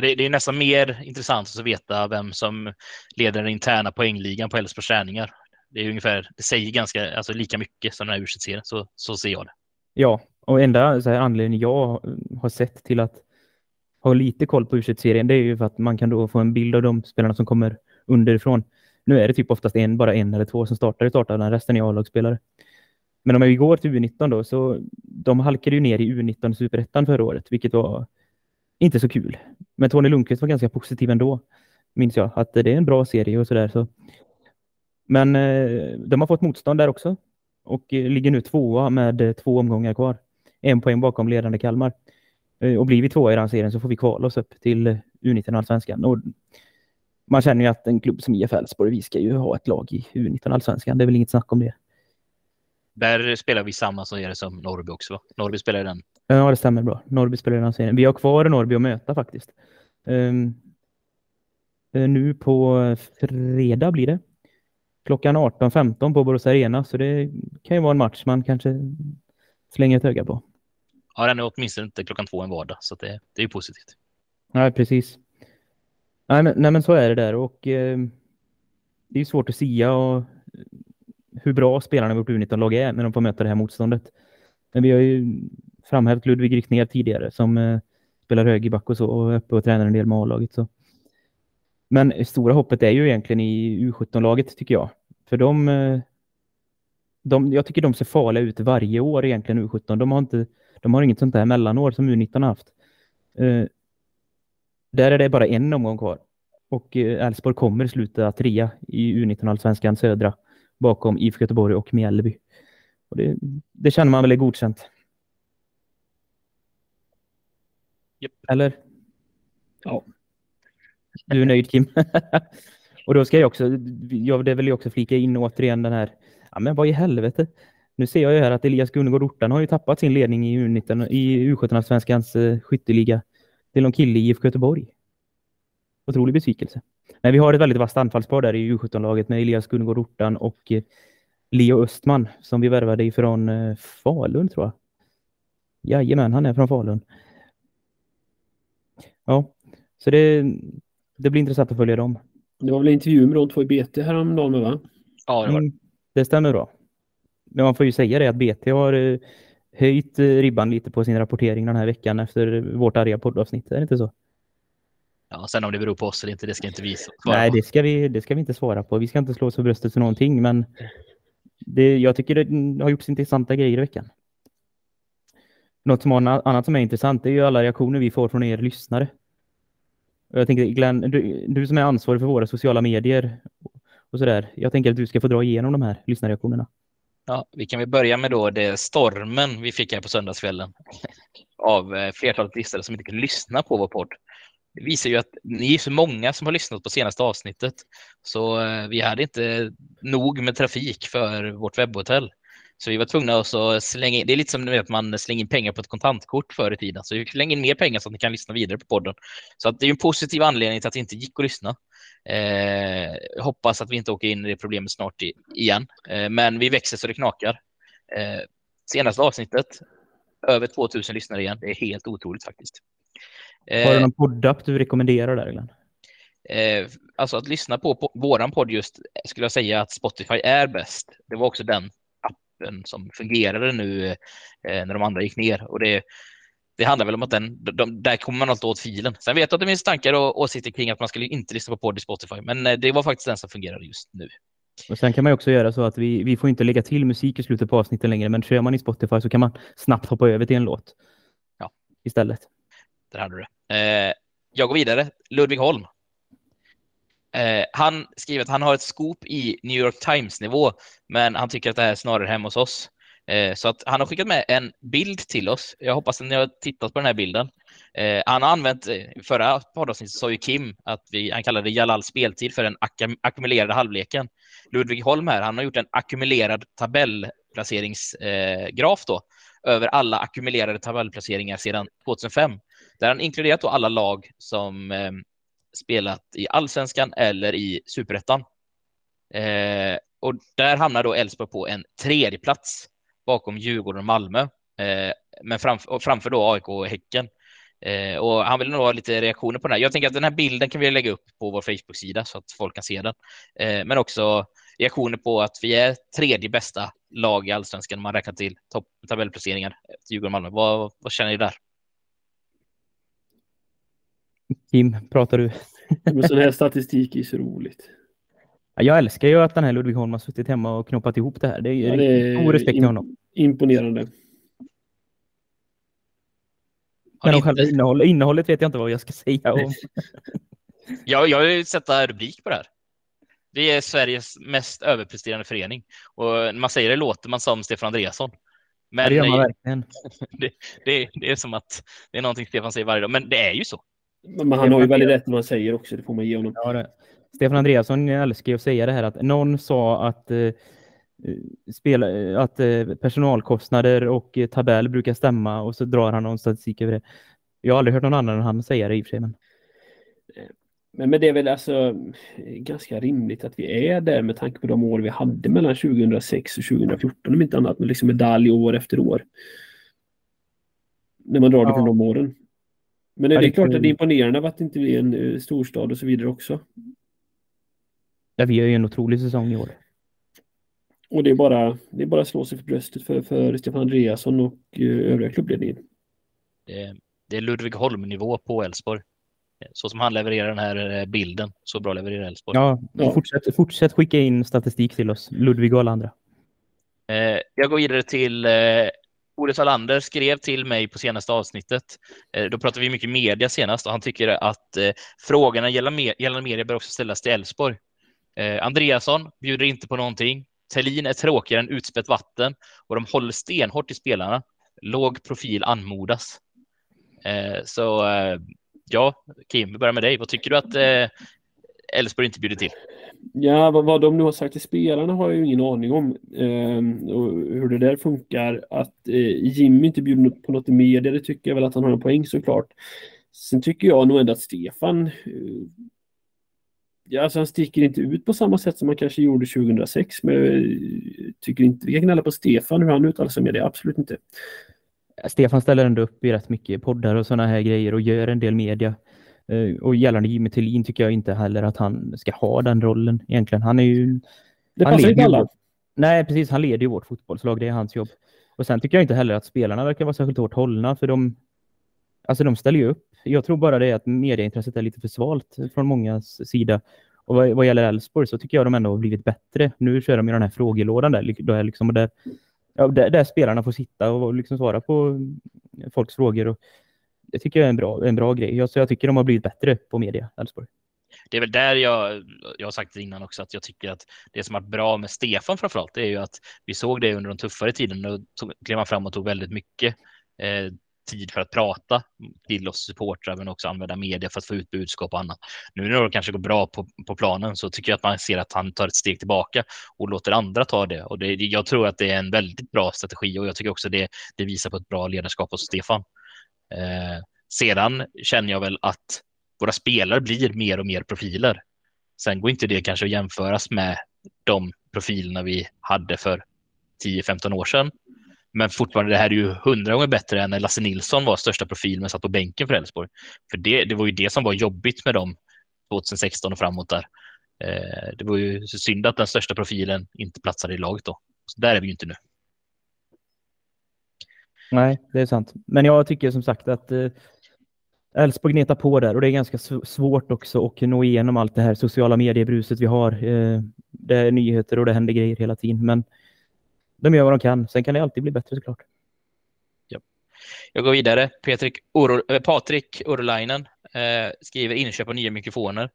Det, det, är nästan mer intressant att veta vem som leder den interna poängligan på Elfsborgs träningar. Det är ungefär, det säger ganska, alltså lika mycket som den här u så, så ser jag det. Ja, och enda så här, anledningen jag har sett till att ha lite koll på u serien det är ju för att man kan då få en bild av de spelarna som kommer underifrån. Nu är det typ oftast en, bara en eller två som startar i starten, resten är A-lagsspelare. Men om vi går till U19 då, så de halkade ju ner i U19 superettan förra året, vilket var inte så kul. Men Tony Lundqvist var ganska positiv ändå, minns jag, att det är en bra serie och sådär. Så men eh, de har fått motstånd där också och eh, ligger nu tvåa med eh, två omgångar kvar. En poäng bakom ledande Kalmar. Och blir vi tvåa i den serien så får vi kvala oss upp till U19-allsvenskan. Och man känner ju att en klubb som IF Elfsborg, vi ska ju ha ett lag i U19-allsvenskan. Det är väl inget snack om det. Där spelar vi samma som, som Norrby också. Va? Norrby spelar den Ja, det stämmer bra. Norrby spelar i den serien. Vi har kvar Norrby att möta faktiskt. Um, nu på fredag blir det. Klockan 18.15 på Borås Arena, så det kan ju vara en match man kanske slänger ett öga på. Ja, den är åtminstone inte klockan två en vardag, så det, det är ju positivt. Nej, precis. Nej men, nej, men så är det där och eh, det är svårt att sia och hur bra spelarna i vårt U19-lag är när de får möta det här motståndet. Men vi har ju framhävt Ludvig Rickner tidigare som eh, spelar högerback och så och är uppe och tränar en del med A-laget. Men stora hoppet är ju egentligen i U17-laget tycker jag. För de, eh, de, jag tycker de ser farliga ut varje år egentligen U17. De har, inte, de har inget sånt där mellanår som U19 har haft. Eh, där är det bara en omgång kvar. Och eh, Elfsborg kommer sluta trea i U19-allsvenskan södra bakom IFK Göteborg och Mjällby. Och det, det känner man väl är godkänt. Yep. Eller? Ja. Du är nöjd Kim? och då ska jag också, jag det vill jag också flika in återigen den här, ja men vad i helvete. Nu ser jag ju här att Elias Gunnegård Ortan har ju tappat sin ledning i U19, i U17-svenskans uh, eh, skytteliga till någon kille i IFK Göteborg. Otrolig besvikelse. Men vi har ett väldigt vasst anfallspar där i U17-laget med Elias Gunnegård Ortan och eh, Leo Östman som vi värvade ifrån eh, Falun tror jag. Jajamän, han är från Falun. Ja, så det, det blir intressant att följa dem. Det var väl intervju med de två i BT häromdagen va? Ja, det var mm, det. stämmer bra. Men man får ju säga det att BT har uh, höjt uh, ribban lite på sin rapportering den här veckan efter vårt arga poddavsnitt, är det inte så? Ja, sen om det beror på oss eller inte, det ska inte vi svara Nej, det ska, vi, det ska vi inte svara på. Vi ska inte slå oss för bröstet för någonting, men det, jag tycker det har gjorts intressanta grejer i veckan. Något som annat som är intressant är ju alla reaktioner vi får från er lyssnare. Jag tänker Glenn, du, du som är ansvarig för våra sociala medier och sådär. Jag tänker att du ska få dra igenom de här lyssnarreaktionerna. Ja, vi kan väl börja med då det stormen vi fick här på söndagskvällen av eh, flertalet lyssnare som inte kunde lyssna på vår podd. Det visar ju att ni är så många som har lyssnat på senaste avsnittet, så eh, vi hade inte nog med trafik för vårt webbhotell. Så vi var tvungna att slänga in, det är lite som att man slänger in pengar på ett kontantkort förr i tiden. Så vi slänger in mer pengar så att ni kan lyssna vidare på podden. Så att det är en positiv anledning till att det inte gick att lyssna. Eh, hoppas att vi inte åker in i det problemet snart i, igen. Eh, men vi växer så det knakar. Eh, senaste avsnittet, över 2000 lyssnare igen. Det är helt otroligt faktiskt. Eh, Har du någon poddapp du rekommenderar där, Glenn? Eh, alltså att lyssna på, på våran podd just, skulle jag säga att Spotify är bäst. Det var också den appen som fungerade nu eh, när de andra gick ner. Och det, det handlar väl om att den, de, där kommer man alltid åt filen. Sen vet jag att det finns tankar och åsikter kring att man skulle inte lyssna på podd i Spotify, men eh, det var faktiskt den som fungerade just nu. Och Sen kan man också göra så att vi, vi får inte lägga till musik i slutet på avsnittet längre, men kör man i Spotify så kan man snabbt hoppa över till en låt. Ja. Istället. Där hade du det. Eh, jag går vidare. Ludvig Holm. Eh, han skriver att han har ett scoop i New York Times-nivå, men han tycker att det här är snarare hemma hos oss. Eh, så att han har skickat med en bild till oss. Jag hoppas att ni har tittat på den här bilden. Eh, han har använt, eh, förra poddavsnittet sa ju Kim att vi, han kallade Jalal speltid för den ak ackumulerade halvleken. Ludvig Holm här, han har gjort en ackumulerad tabellplaceringsgraf eh, då över alla ackumulerade tabellplaceringar sedan 2005. Där han inkluderat då alla lag som eh, spelat i allsvenskan eller i superettan. Eh, och där hamnar då Elfsborg på en tredje plats bakom Djurgården och Malmö, eh, men framför, framför då AIK och Häcken. Eh, och han vill nog ha lite reaktioner på den här. Jag tänker att den här bilden kan vi lägga upp på vår Facebook-sida så att folk kan se den. Eh, men också reaktioner på att vi är tredje bästa lag i allsvenskan om man räknar till tabellplaceringar Djurgården och Malmö. Vad, vad känner ni där? Kim, pratar du? Men sån här statistik är så roligt. Jag älskar ju att den här Ludvig Holm har suttit hemma och knoppat ihop det här. Det är, ja, det är stor respekt till honom. Imponerande. Men om själva innehållet, innehållet vet jag inte vad jag ska säga om. ja, jag vill sätta rubrik på det här. Vi är Sveriges mest överpresterande förening. Och när man säger det låter man som Stefan Andreasson. Men det gör man verkligen. Det, det, det, är som att det är någonting Stefan säger varje dag, men det är ju så. Men han har ju väldigt rätt när man säger också, det får man ge honom. Ja, det. Stefan Andreasson älskar ju att säga det här att någon sa att eh, spela, att personalkostnader och tabell brukar stämma och så drar han någon statistik över det. Jag har aldrig hört någon annan än han säga det i och för sig. Men... Men, men det är väl alltså ganska rimligt att vi är där med tanke på de år vi hade mellan 2006 och 2014 om inte annat med liksom medalj år efter år. När man drar det ja. från de åren. Men är det, det är klart att det är imponerande att det inte blir en uh, storstad och så vidare också. Ja, vi har ju en otrolig säsong i år. Och det är bara, det är bara att slå sig för bröstet för, för Stefan Andreasson och uh, övriga klubbledningen. Det, det är Ludvig Holm-nivå på Elfsborg. Så som han levererar den här eh, bilden, så bra levererar Elfsborg. Ja, ja. Fortsätt, fortsätt skicka in statistik till oss, Ludvig och alla andra. Eh, jag går vidare till eh, Olle Salander skrev till mig på senaste avsnittet. Eh, då pratade vi mycket media senast och han tycker att eh, frågorna gällande, gällande media bör också ställas till Elfsborg. Eh, Andreasson bjuder inte på någonting. Tellin är tråkigare än utspätt vatten och de håller stenhårt i spelarna. Låg profil anmodas. Så ja, Kim, vi börjar med dig. Vad tycker du att Elfsborg inte bjuder till? Ja, vad, vad de nu har sagt till spelarna har jag ju ingen aning om. Eh, och hur det där funkar. Att eh, Jimmy inte bjuder på något i media, det tycker jag väl att han har en poäng såklart. Sen tycker jag nog ändå att Stefan eh, Ja, alltså han sticker inte ut på samma sätt som han kanske gjorde 2006. Men jag tycker inte vi kan gnälla på Stefan hur han uttalar sig med det. Absolut inte. Stefan ställer ändå upp i rätt mycket poddar och sådana här grejer och gör en del media. Eh, och gällande Jimmy Tillin tycker jag inte heller att han ska ha den rollen egentligen. Han är ju... Det passar inte alla. nej, precis. Han leder ju vårt fotbollslag. Det är hans jobb. Och sen tycker jag inte heller att spelarna verkar vara särskilt hårt hållna för de, alltså de ställer ju upp. Jag tror bara det är att medieintresset är lite för svalt från mångas sida. Och vad, vad gäller Elfsborg så tycker jag de ändå har blivit bättre. Nu kör de ju den här frågelådan där, där, liksom, där ja, där, där, spelarna får sitta och liksom svara på folks frågor. Och det tycker jag är en bra, en bra grej. Jag, så jag tycker de har blivit bättre på media, Elfsborg. Det är väl där jag, jag har sagt innan också, att jag tycker att det som varit bra med Stefan framförallt, det är ju att vi såg det under de tuffare tiderna. Då klev han fram och tog väldigt mycket eh, tid för att prata till oss supportrar men också använda media för att få ut budskap och annat. Nu när det kanske går bra på, på planen så tycker jag att man ser att han tar ett steg tillbaka och låter andra ta det. Och det, jag tror att det är en väldigt bra strategi och jag tycker också det, det visar på ett bra ledarskap hos Stefan. Eh, sedan känner jag väl att våra spelare blir mer och mer profiler. Sen går inte det kanske att jämföras med de profilerna vi hade för 10-15 år sedan. Men fortfarande, det här är ju hundra gånger bättre än när Lasse Nilsson var största profil men satt på bänken för Elfsborg. För det, det var ju det som var jobbigt med dem 2016 och framåt där. Eh, det var ju synd att den största profilen inte platsade i laget då. Så där är vi ju inte nu. Nej, det är sant. Men jag tycker som sagt att eh, Elfsborg gnetar på där och det är ganska svårt också att nå igenom allt det här sociala mediebruset vi har. Eh, det är nyheter och det händer grejer hela tiden. Men de gör vad de kan. Sen kan det alltid bli bättre såklart. Ja. Jag går vidare. Eh, Patrik, Oro, Patrik Urlainen eh, skriver inköp av nya mikrofoner.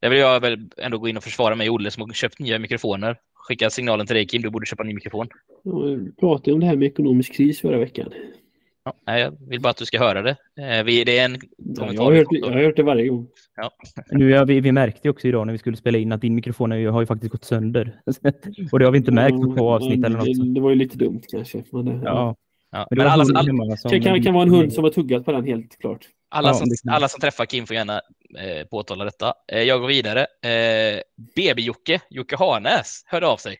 Där vill jag väl ändå gå in och försvara mig Olle som har köpt nya mikrofoner. Skicka signalen till dig Kim, du borde köpa en ny mikrofon. vi pratade om det här med ekonomisk kris förra veckan. Ja, jag vill bara att du ska höra det. Eh, vi, det är en ja, jag, har hört, jag har hört det varje gång. Ja. Nu, ja, vi, vi märkte också idag när vi skulle spela in att din mikrofon har ju faktiskt gått sönder. och det har vi inte märkt på två avsnitt eller något. Det, det, var ju lite dumt kanske. Men, det, ja. Ja. Men, men alla, alla, som, kan, kan, kan vara en hund som har tuggat på den helt klart. Alla, som, alla som träffar Kim får gärna eh, påtala detta. Eh, jag går vidare. Eh, BB-Jocke, Jocke Harnäs, hörde av sig.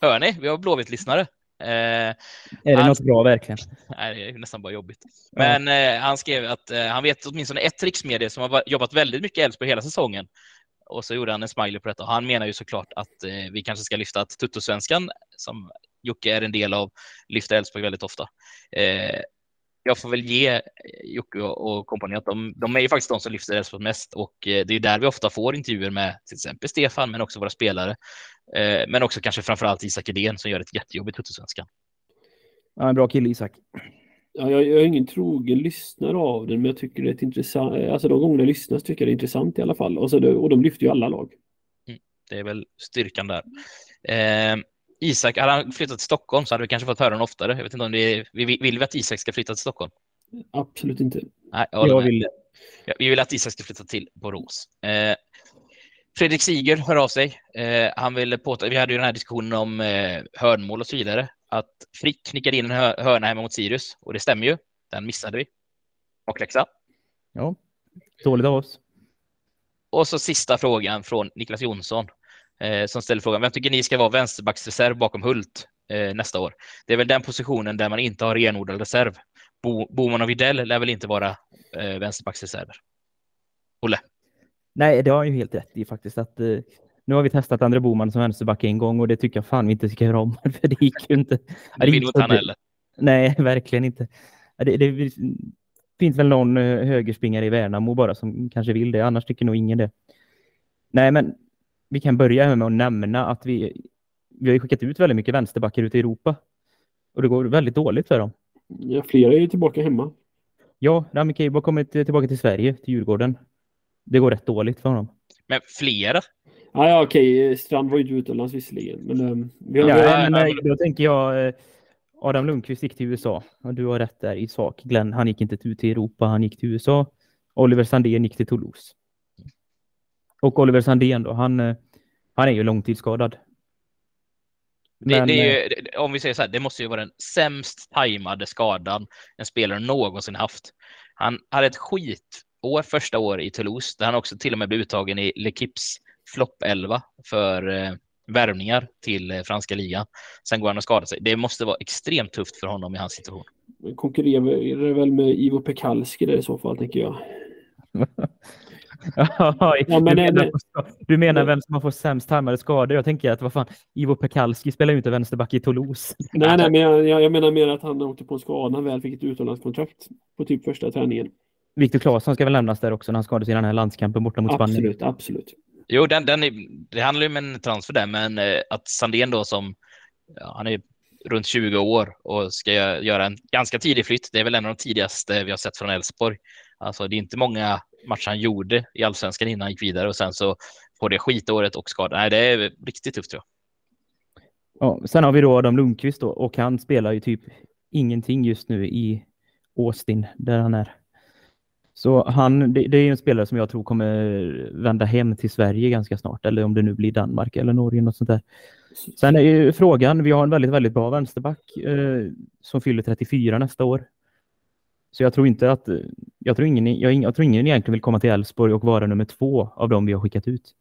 Hör ni? Vi har Blåvitt-lyssnare. Eh, är det han, något bra verkligen? Nej, det är nästan bara jobbigt. Men ja. eh, han skrev att eh, han vet åtminstone ett riksmedie som har jobbat väldigt mycket Elfsborg hela säsongen. Och så gjorde han en smiley på detta. Han menar ju såklart att eh, vi kanske ska lyfta att Tuttosvenskan, som Jocke är en del av, lyfter Elfsborg väldigt ofta. Eh, jag får väl ge Jocke och kompani att de, de är ju faktiskt de som lyfter Elfsborg mest och eh, det är där vi ofta får intervjuer med till exempel Stefan, men också våra spelare. Eh, men också kanske framförallt Isak Edén som gör ett jättejobb i Tuttosvenskan. Ja, en bra kille Isak. Ja, jag, jag är ingen trogen lyssnare av den, men jag tycker det är ett intressant, alltså de gånger jag lyssnar så tycker jag det är intressant i alla fall. Och, så det, och de lyfter ju alla lag. Mm, det är väl styrkan där. Eh, Isak, hade han flyttat till Stockholm så hade vi kanske fått höra honom oftare. Jag vet inte om det är, vi vill vi att Isak ska flytta till Stockholm? Absolut inte. Nej, jag, jag vill Vi vill att Isak ska flytta till Borås. Eh, Fredrik Siger hör av sig. Eh, han ville påta, vi hade ju den här diskussionen om eh, hörnmål och så vidare. Att Frick nickade in en hö hörna hemma mot Sirius och det stämmer ju. Den missade vi. Bakläxa. Ja, dåligt av oss. Och så sista frågan från Niklas Jonsson eh, som ställer frågan. Vem tycker ni ska vara vänsterbacksreserv bakom Hult eh, nästa år? Det är väl den positionen där man inte har renodlad reserv. Bo Boman och Videll lär väl inte vara eh, vänsterbacksreserver? Olle? Nej, det har ju helt rätt i faktiskt att eh, nu har vi testat André Boman som vänsterback en gång och det tycker jag fan vi inte ska göra om. För det gick ju inte. Det vill inte han heller. Nej, verkligen inte. Det, det, finns väl någon eh, högerspringare i Värnamo bara som kanske vill det. Annars tycker nog ingen det. Nej, men vi kan börja med att nämna att vi, vi har skickat ut väldigt mycket vänsterbackar ute i Europa. Och det går väldigt dåligt för dem. Ja, flera är ju tillbaka hemma. Ja, Rami Keibo har kommit tillbaka till Sverige, till Djurgården. Det går rätt dåligt för honom. Men flera? Ja, ja okej. Strand var ju inte utomlands visserligen. Men, um, vi har, ja, men, då tänker jag eh, Adam Lundqvist gick till USA. Och du har rätt där i sak. Glenn, han gick inte ut till Europa, han gick till USA. Oliver Sandén gick till Toulouse. Och Oliver Sandén då, han, eh, han är ju långtidsskadad. Men, det, det ju, eh, om vi säger så här, det måste ju vara den sämst tajmade skadan en spelare någonsin haft. Han hade ett skitår första år i Toulouse, där han också till och med blev uttagen i L'Equipes flopp 11 för eh, värvningar till eh, franska ligan. Sen går han och skadar sig. Det måste vara extremt tufft för honom i hans situation. Konkurrerar väl med Ivo Pekalski där i så fall, tänker jag. ja, du, menar, du menar vem som har fått sämst tajmade skador? Jag tänker att vad fan, Ivo Pekalski spelar ju inte vänsterback i Toulouse. Nej, nej, men jag, jag, menar mer att han åkte på en skada han väl fick ett utomlandskontrakt på typ första träningen. Viktor Claesson ska väl nämnas där också när han skadade sig i den här landskampen borta mot Spanien. Absolut, absolut. Jo, den, den är, det handlar ju om en transfer där, men eh, att Sandén då som, ja, han är runt 20 år och ska göra en ganska tidig flytt. Det är väl en av de tidigaste vi har sett från Elfsborg. Alltså, det är inte många matcher han gjorde i allsvenskan innan han gick vidare och sen så får det skitåret och skada. Nej, det är riktigt tufft tror jag. Ja, sen har vi då Adam Lundqvist då, och han spelar ju typ ingenting just nu i Austin där han är. Så han, det, det, är en spelare som jag tror kommer vända hem till Sverige ganska snart, eller om det nu blir Danmark eller Norge, något sånt där. Sen är ju frågan, vi har en väldigt, väldigt bra vänsterback eh, som fyller 34 nästa år. Så jag tror inte att, jag tror ingen, jag, jag tror ingen egentligen vill komma till Elfsborg och vara nummer två av dem vi har skickat ut.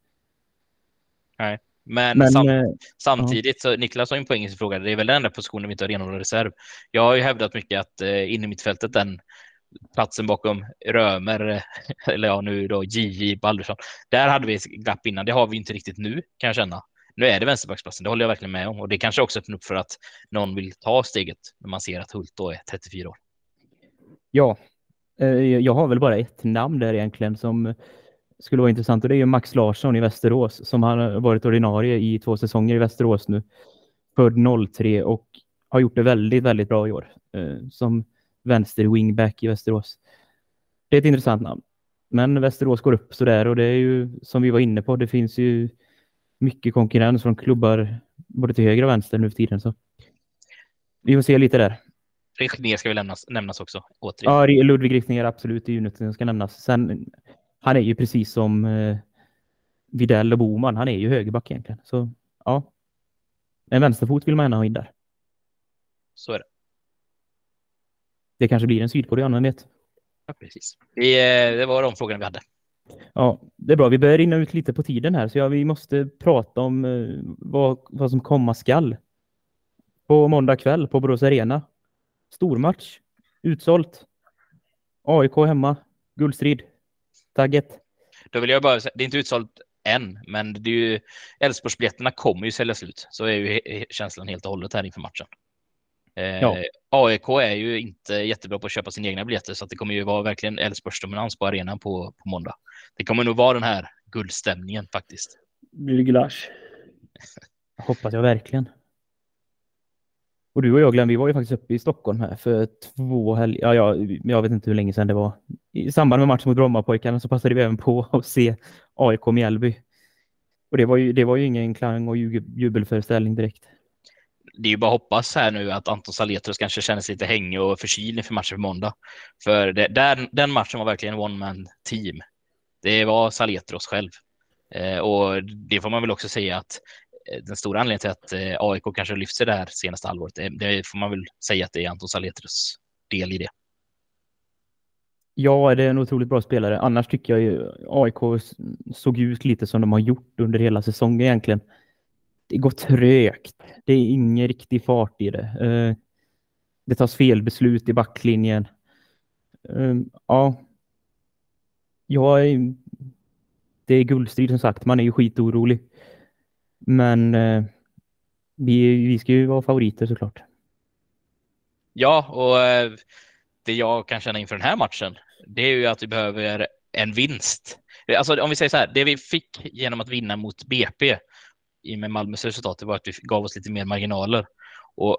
Nej, men, men sam, äh, samtidigt, så Niklas har en poäng i sin fråga, det är väl den enda positionen vi inte har renodlad reserv. Jag har ju hävdat mycket att eh, in i mittfältet den platsen bakom Römer, eller ja nu då JJ Baldursson. Där hade vi ett glapp innan. Det har vi inte riktigt nu kan jag känna. Nu är det vänsterbacksplatsen, det håller jag verkligen med om. Och det kanske också öppnar upp för att någon vill ta steget när man ser att Hult då är 34 år. Ja, eh, jag har väl bara ett namn där egentligen som skulle vara intressant och det är ju Max Larsson i Västerås som har varit ordinarie i två säsonger i Västerås nu. Född 03 och har gjort det väldigt, väldigt bra i år. Eh, som vänster wingback i Västerås. Det är ett intressant namn. Men Västerås går upp så där och det är ju som vi var inne på, det finns ju mycket konkurrens från klubbar både till höger och vänster nu för tiden. Så vi får se lite där. Richtner ska väl nämnas, nämnas också. Återigen. Ja, Ludvig Richtner absolut i uniten ska nämnas. Sen, han är ju precis som eh, Videll och Boman. Han är ju högerback egentligen. Så ja, en vänsterfot vill man gärna ha in där. Så är det. Det kanske blir en sydkorean, vem vet? Ja, precis. Vi, eh, det var de frågorna vi hade. Ja, det är bra. Vi börjar rinna ut lite på tiden här, så ja, vi måste prata om eh, vad, vad som komma skall. På måndag kväll på Borås Arena. Stormatch. Utsålt. AIK hemma. Guldstrid. Tagget. Då vill jag bara säga, det är inte utsålt än, men det är ju Elfsborgsbiljetterna kommer ju säljas ut. Så är ju känslan helt och hållet här inför matchen. Ja. Eh, AIK är ju inte jättebra på att köpa sina egna biljetter så att det kommer ju vara verkligen Elfsborgs dominans på arenan på, på måndag. Det kommer nog vara den här guldstämningen faktiskt. Blir det gulasch? Hoppas jag verkligen. Och du och jag Glenn, vi var ju faktiskt uppe i Stockholm här för två helger. Ja, ja, jag vet inte hur länge sedan det var. I samband med matchen mot Brommapojkarna så passade vi även på att se AIK Mjällby. Och det var ju, det var ju ingen klang och jubelföreställning direkt det är ju bara att hoppas här nu att Anton Saletros kanske känner sig lite hängig och förkyld inför matchen på måndag. För det, där, den matchen var verkligen one man team. Det var Saletros själv. Eh, och det får man väl också säga att Eh, den stora anledningen till att eh, AIK kanske lyft sig det här senaste halvåret, det, det får man väl säga att det är Anton Saletros del i det. Ja, det är en otroligt bra spelare. Annars tycker jag ju AIK såg ut lite som de har gjort under hela säsongen egentligen. Det går trögt. Det är ingen riktig fart i det. Eh, det tas fel beslut i backlinjen. Ja, jag är, det är guldstrid som sagt. Man är ju skitorolig. Men eh, vi, vi ska ju vara favoriter såklart. Ja, och eh, det jag kan känna inför den här matchen, det är ju att vi behöver en vinst. Alltså om vi säger så här, det vi fick genom att vinna mot BP i med Malmös resultat var att vi gav oss lite mer marginaler. Och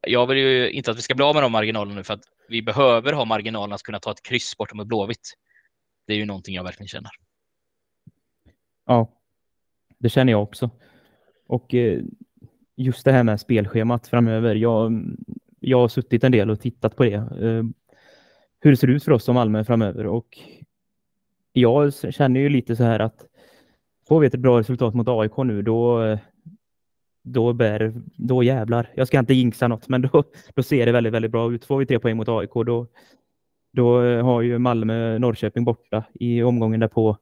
jag vill ju inte att vi ska bli av med de marginalerna nu för att vi behöver ha marginalerna att kunna ta ett kryss bortom med Blåvitt. Det är ju någonting jag verkligen känner. Ja, det känner jag också. Och eh, just det här med spelschemat framöver. Jag, jag har suttit en del och tittat på det. Eh, hur det ser ut för oss som Malmö framöver och jag känner ju lite så här att får vi ett bra resultat mot AIK nu då då bär, då jävlar. Jag ska inte jinxa något, men då, då ser det väldigt, väldigt bra ut. Får vi tre poäng mot AIK, då, då har ju Malmö Norrköping borta i omgången därpå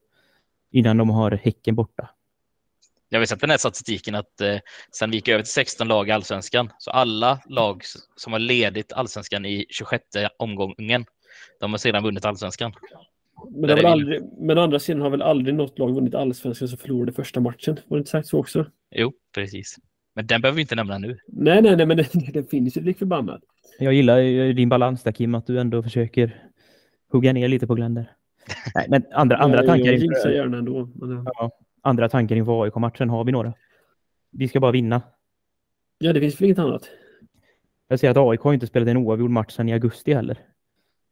innan de har Häcken borta. Jag har sett den här statistiken att eh, sen vi gick över till 16 lag i allsvenskan så alla lag som har ledit allsvenskan i 26 omgången, de har sedan vunnit allsvenskan. Men, det aldrig, men å andra sidan har väl aldrig något lag vunnit allsvenskan som förlorade första matchen? Var det inte sagt så också? Jo, precis. Men den behöver vi inte nämna nu. Nej, nej, nej, men den, den finns ju lik förbannat. Jag gillar din balans där Kim, att du ändå försöker hugga ner lite på Glenn där. Nej, men andra, andra tankar jag inför, gärna ändå. Men... Ja, andra tankar inför AIK-matchen har vi några. Vi ska bara vinna. Ja, det finns väl inget annat. Jag ser att AIK har inte spelat en oavgjord match sedan i augusti heller.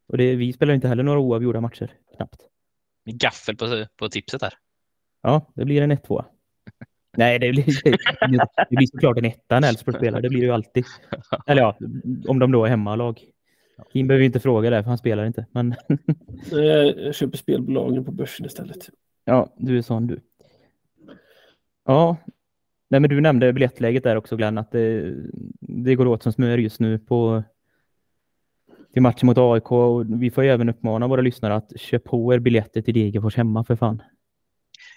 Och det, vi spelar inte heller några oavgjorda matcher, knappt. Gaffel på, på tipset här. Ja, det blir en 1-2. Nej, det blir, det blir såklart en etta när Elfsborg spelar. Det blir det ju alltid. Eller ja, om de då är hemmalag. Kim behöver inte fråga det, för han spelar inte. Men... jag köper spelbolagen på börsen istället. Ja, du är sån du. Ja, Nej, men du nämnde biljettläget där också Glenn, att det, det går åt som smör just nu på till matchen mot AIK. Och vi får ju även uppmana våra lyssnare att köpa på er biljetter till Degerfors hemma för fan.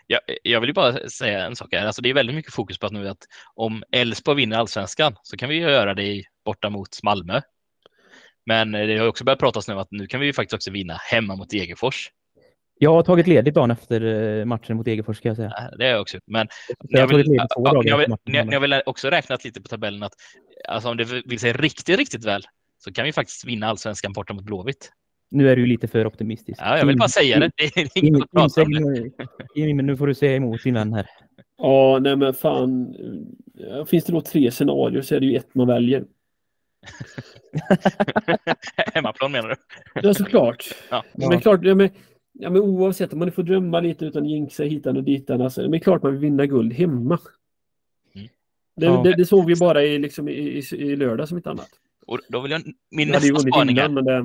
Jag, jag vill bara säga en sak här. Alltså det är väldigt mycket fokus på att nu att om Elfsborg vinner allsvenskan så kan vi göra det borta mot Malmö. Men eh, det har också börjat pratas nu att nu kan vi faktiskt också vinna hemma mot Degerfors. Jag har tagit ledigt dagen efter eh, matchen mot Degerfors ska jag säga. Det har jag också. Men jag, vill, jag, vill, jag vill också räknat lite på tabellen att alltså om det vill sig riktigt, riktigt väl så kan vi faktiskt vinna allsvenskan borta mot Blåvitt. Nu är du lite för optimistisk. Ja, jag vill bara säga det. det är inget att prata om men nu får du säga emot din vän här. Ja, nej men fan. Finns det då tre scenarier så är det ju ett man väljer. Hemmaplan menar du? Ja, såklart. Ja. Men klart, ja, men, ja, men oavsett om man får drömma lite utan jinxa hitan och ditan. Alltså, men klart man vill vinna guld hemma. Mm. Det, ja. det, det, såg vi bara i, liksom, i, i, i lördag som ett annat. Och då vill jag, min jag nästa spaning innan, men det...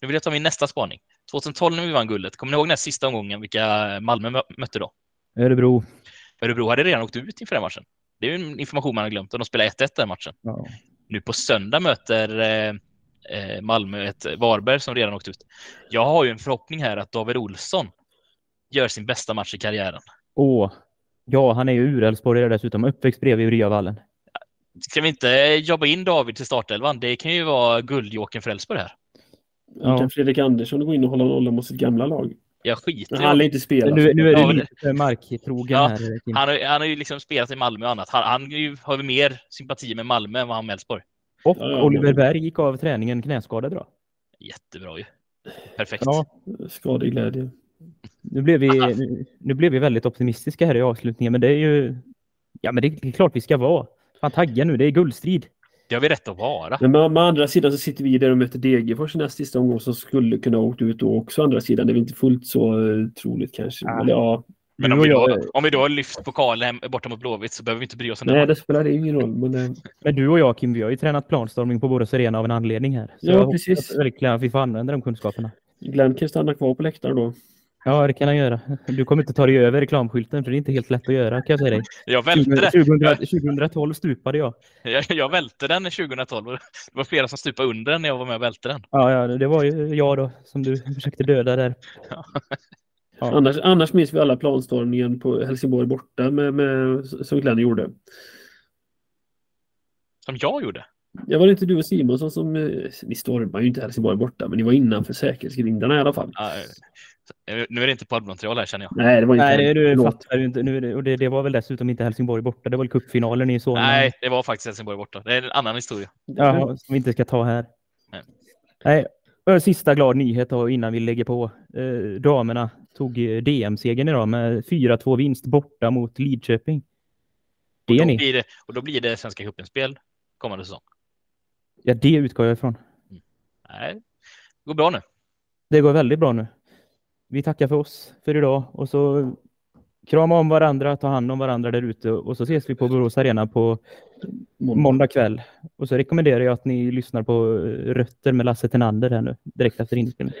Nu vill jag ta min nästa spaning. 2012 när vi vann guldet, kommer ni ihåg den sista omgången vilka Malmö mötte då? Örebro. Örebro hade redan åkt ut inför den matchen. Det är ju information man har glömt och de spelar 1-1 den matchen. Ja. Nu på söndag möter eh, eh, Malmö ett Varberg som redan åkt ut. Jag har ju en förhoppning här att David Olsson gör sin bästa match i karriären. Åh, ja, han är ju urälvsborgare dessutom, uppväxt bredvid Ryavallen. Ska vi inte jobba in David till startelvan? Det kan ju vara guldjåken för Elfsborg här. Ja. Kan Fredrik Andersson gå in och hålla nolla mot sitt gamla lag? Jag skiter Han lär inte spela. Nu, nu är det lite marktrogen ja, här. Han har, han har ju liksom spelat i Malmö och annat. Han, han har ju mer sympati med Malmö än vad han med Elfsborg. Och ja, Oliver Berg gick av träningen knäskadad då. Jättebra ju. Perfekt. Ja. Skadeglädje. Nu blev, vi, nu, nu blev vi väldigt optimistiska här i avslutningen, men det är ju... Ja, men det är klart vi ska vara. Fan, tagga nu, det är guldstrid. Det har vi rätt att vara. Men med, med andra sidan så sitter vi där och möter Degerfors i nästa sista omgång som skulle kunna åkt ut då också. Andra sidan, det är väl inte fullt så uh, troligt kanske. Ja. Men, ja. Men om, vi då, om vi då har lyft pokalen borta mot Blåvitt så behöver vi inte bry oss om det. Nej, det spelar ingen roll. Men, uh... men du och jag Kim, vi har ju tränat planstormning på Borås Arena av en anledning här. Så ja, jag precis. verkligen att vi får använda de kunskaperna. Glenn kan stanna kvar på läktaren då. Ja, det kan han göra. Du kommer inte ta dig över reklamskylten för det är inte helt lätt att göra kan jag säga dig. Jag välte den. 2000, 2012 stupade jag. Jag, jag välte den 2012. Det var flera som stupade under den när jag var med och välte den. Ja, ja det var ju jag då som du försökte döda där. Ja. Ja. Annars, annars minns vi alla planstormningen på Helsingborg borta med, med, som Glenn gjorde. Som jag gjorde? Ja, var det inte du och Simonsson som... Eh, ni stormade ju inte Helsingborg borta, men ni var innanför säkerhetsgrindarna i alla fall. Ja, eh, nu är det inte poddmaterial här känner jag. Nej, det var inte... Nej, det, du fattar ju inte. Nu, och det, det, var väl dessutom inte Helsingborg borta. Det var väl cupfinalen i så. Nej, det var faktiskt Helsingborg borta. Det är en annan historia. Ja, som vi inte ska ta här. Nej. Nej. Sista glad nyhet då innan vi lägger på. Eh, damerna tog DM-segern idag med 4-2 vinst borta mot Lidköping. Det och, då ni. blir det, och då blir det Svenska cupen-spel kommande säsong. Ja, det utgår jag ifrån. Mm. Nej, det går bra nu. Det går väldigt bra nu. Vi tackar för oss för idag och så krama om varandra, ta hand om varandra där ute och så ses vi på Borås Arena på måndag kväll. Och så rekommenderar jag att ni lyssnar på Rötter med Lasse Tenander här nu direkt efter inspelningen.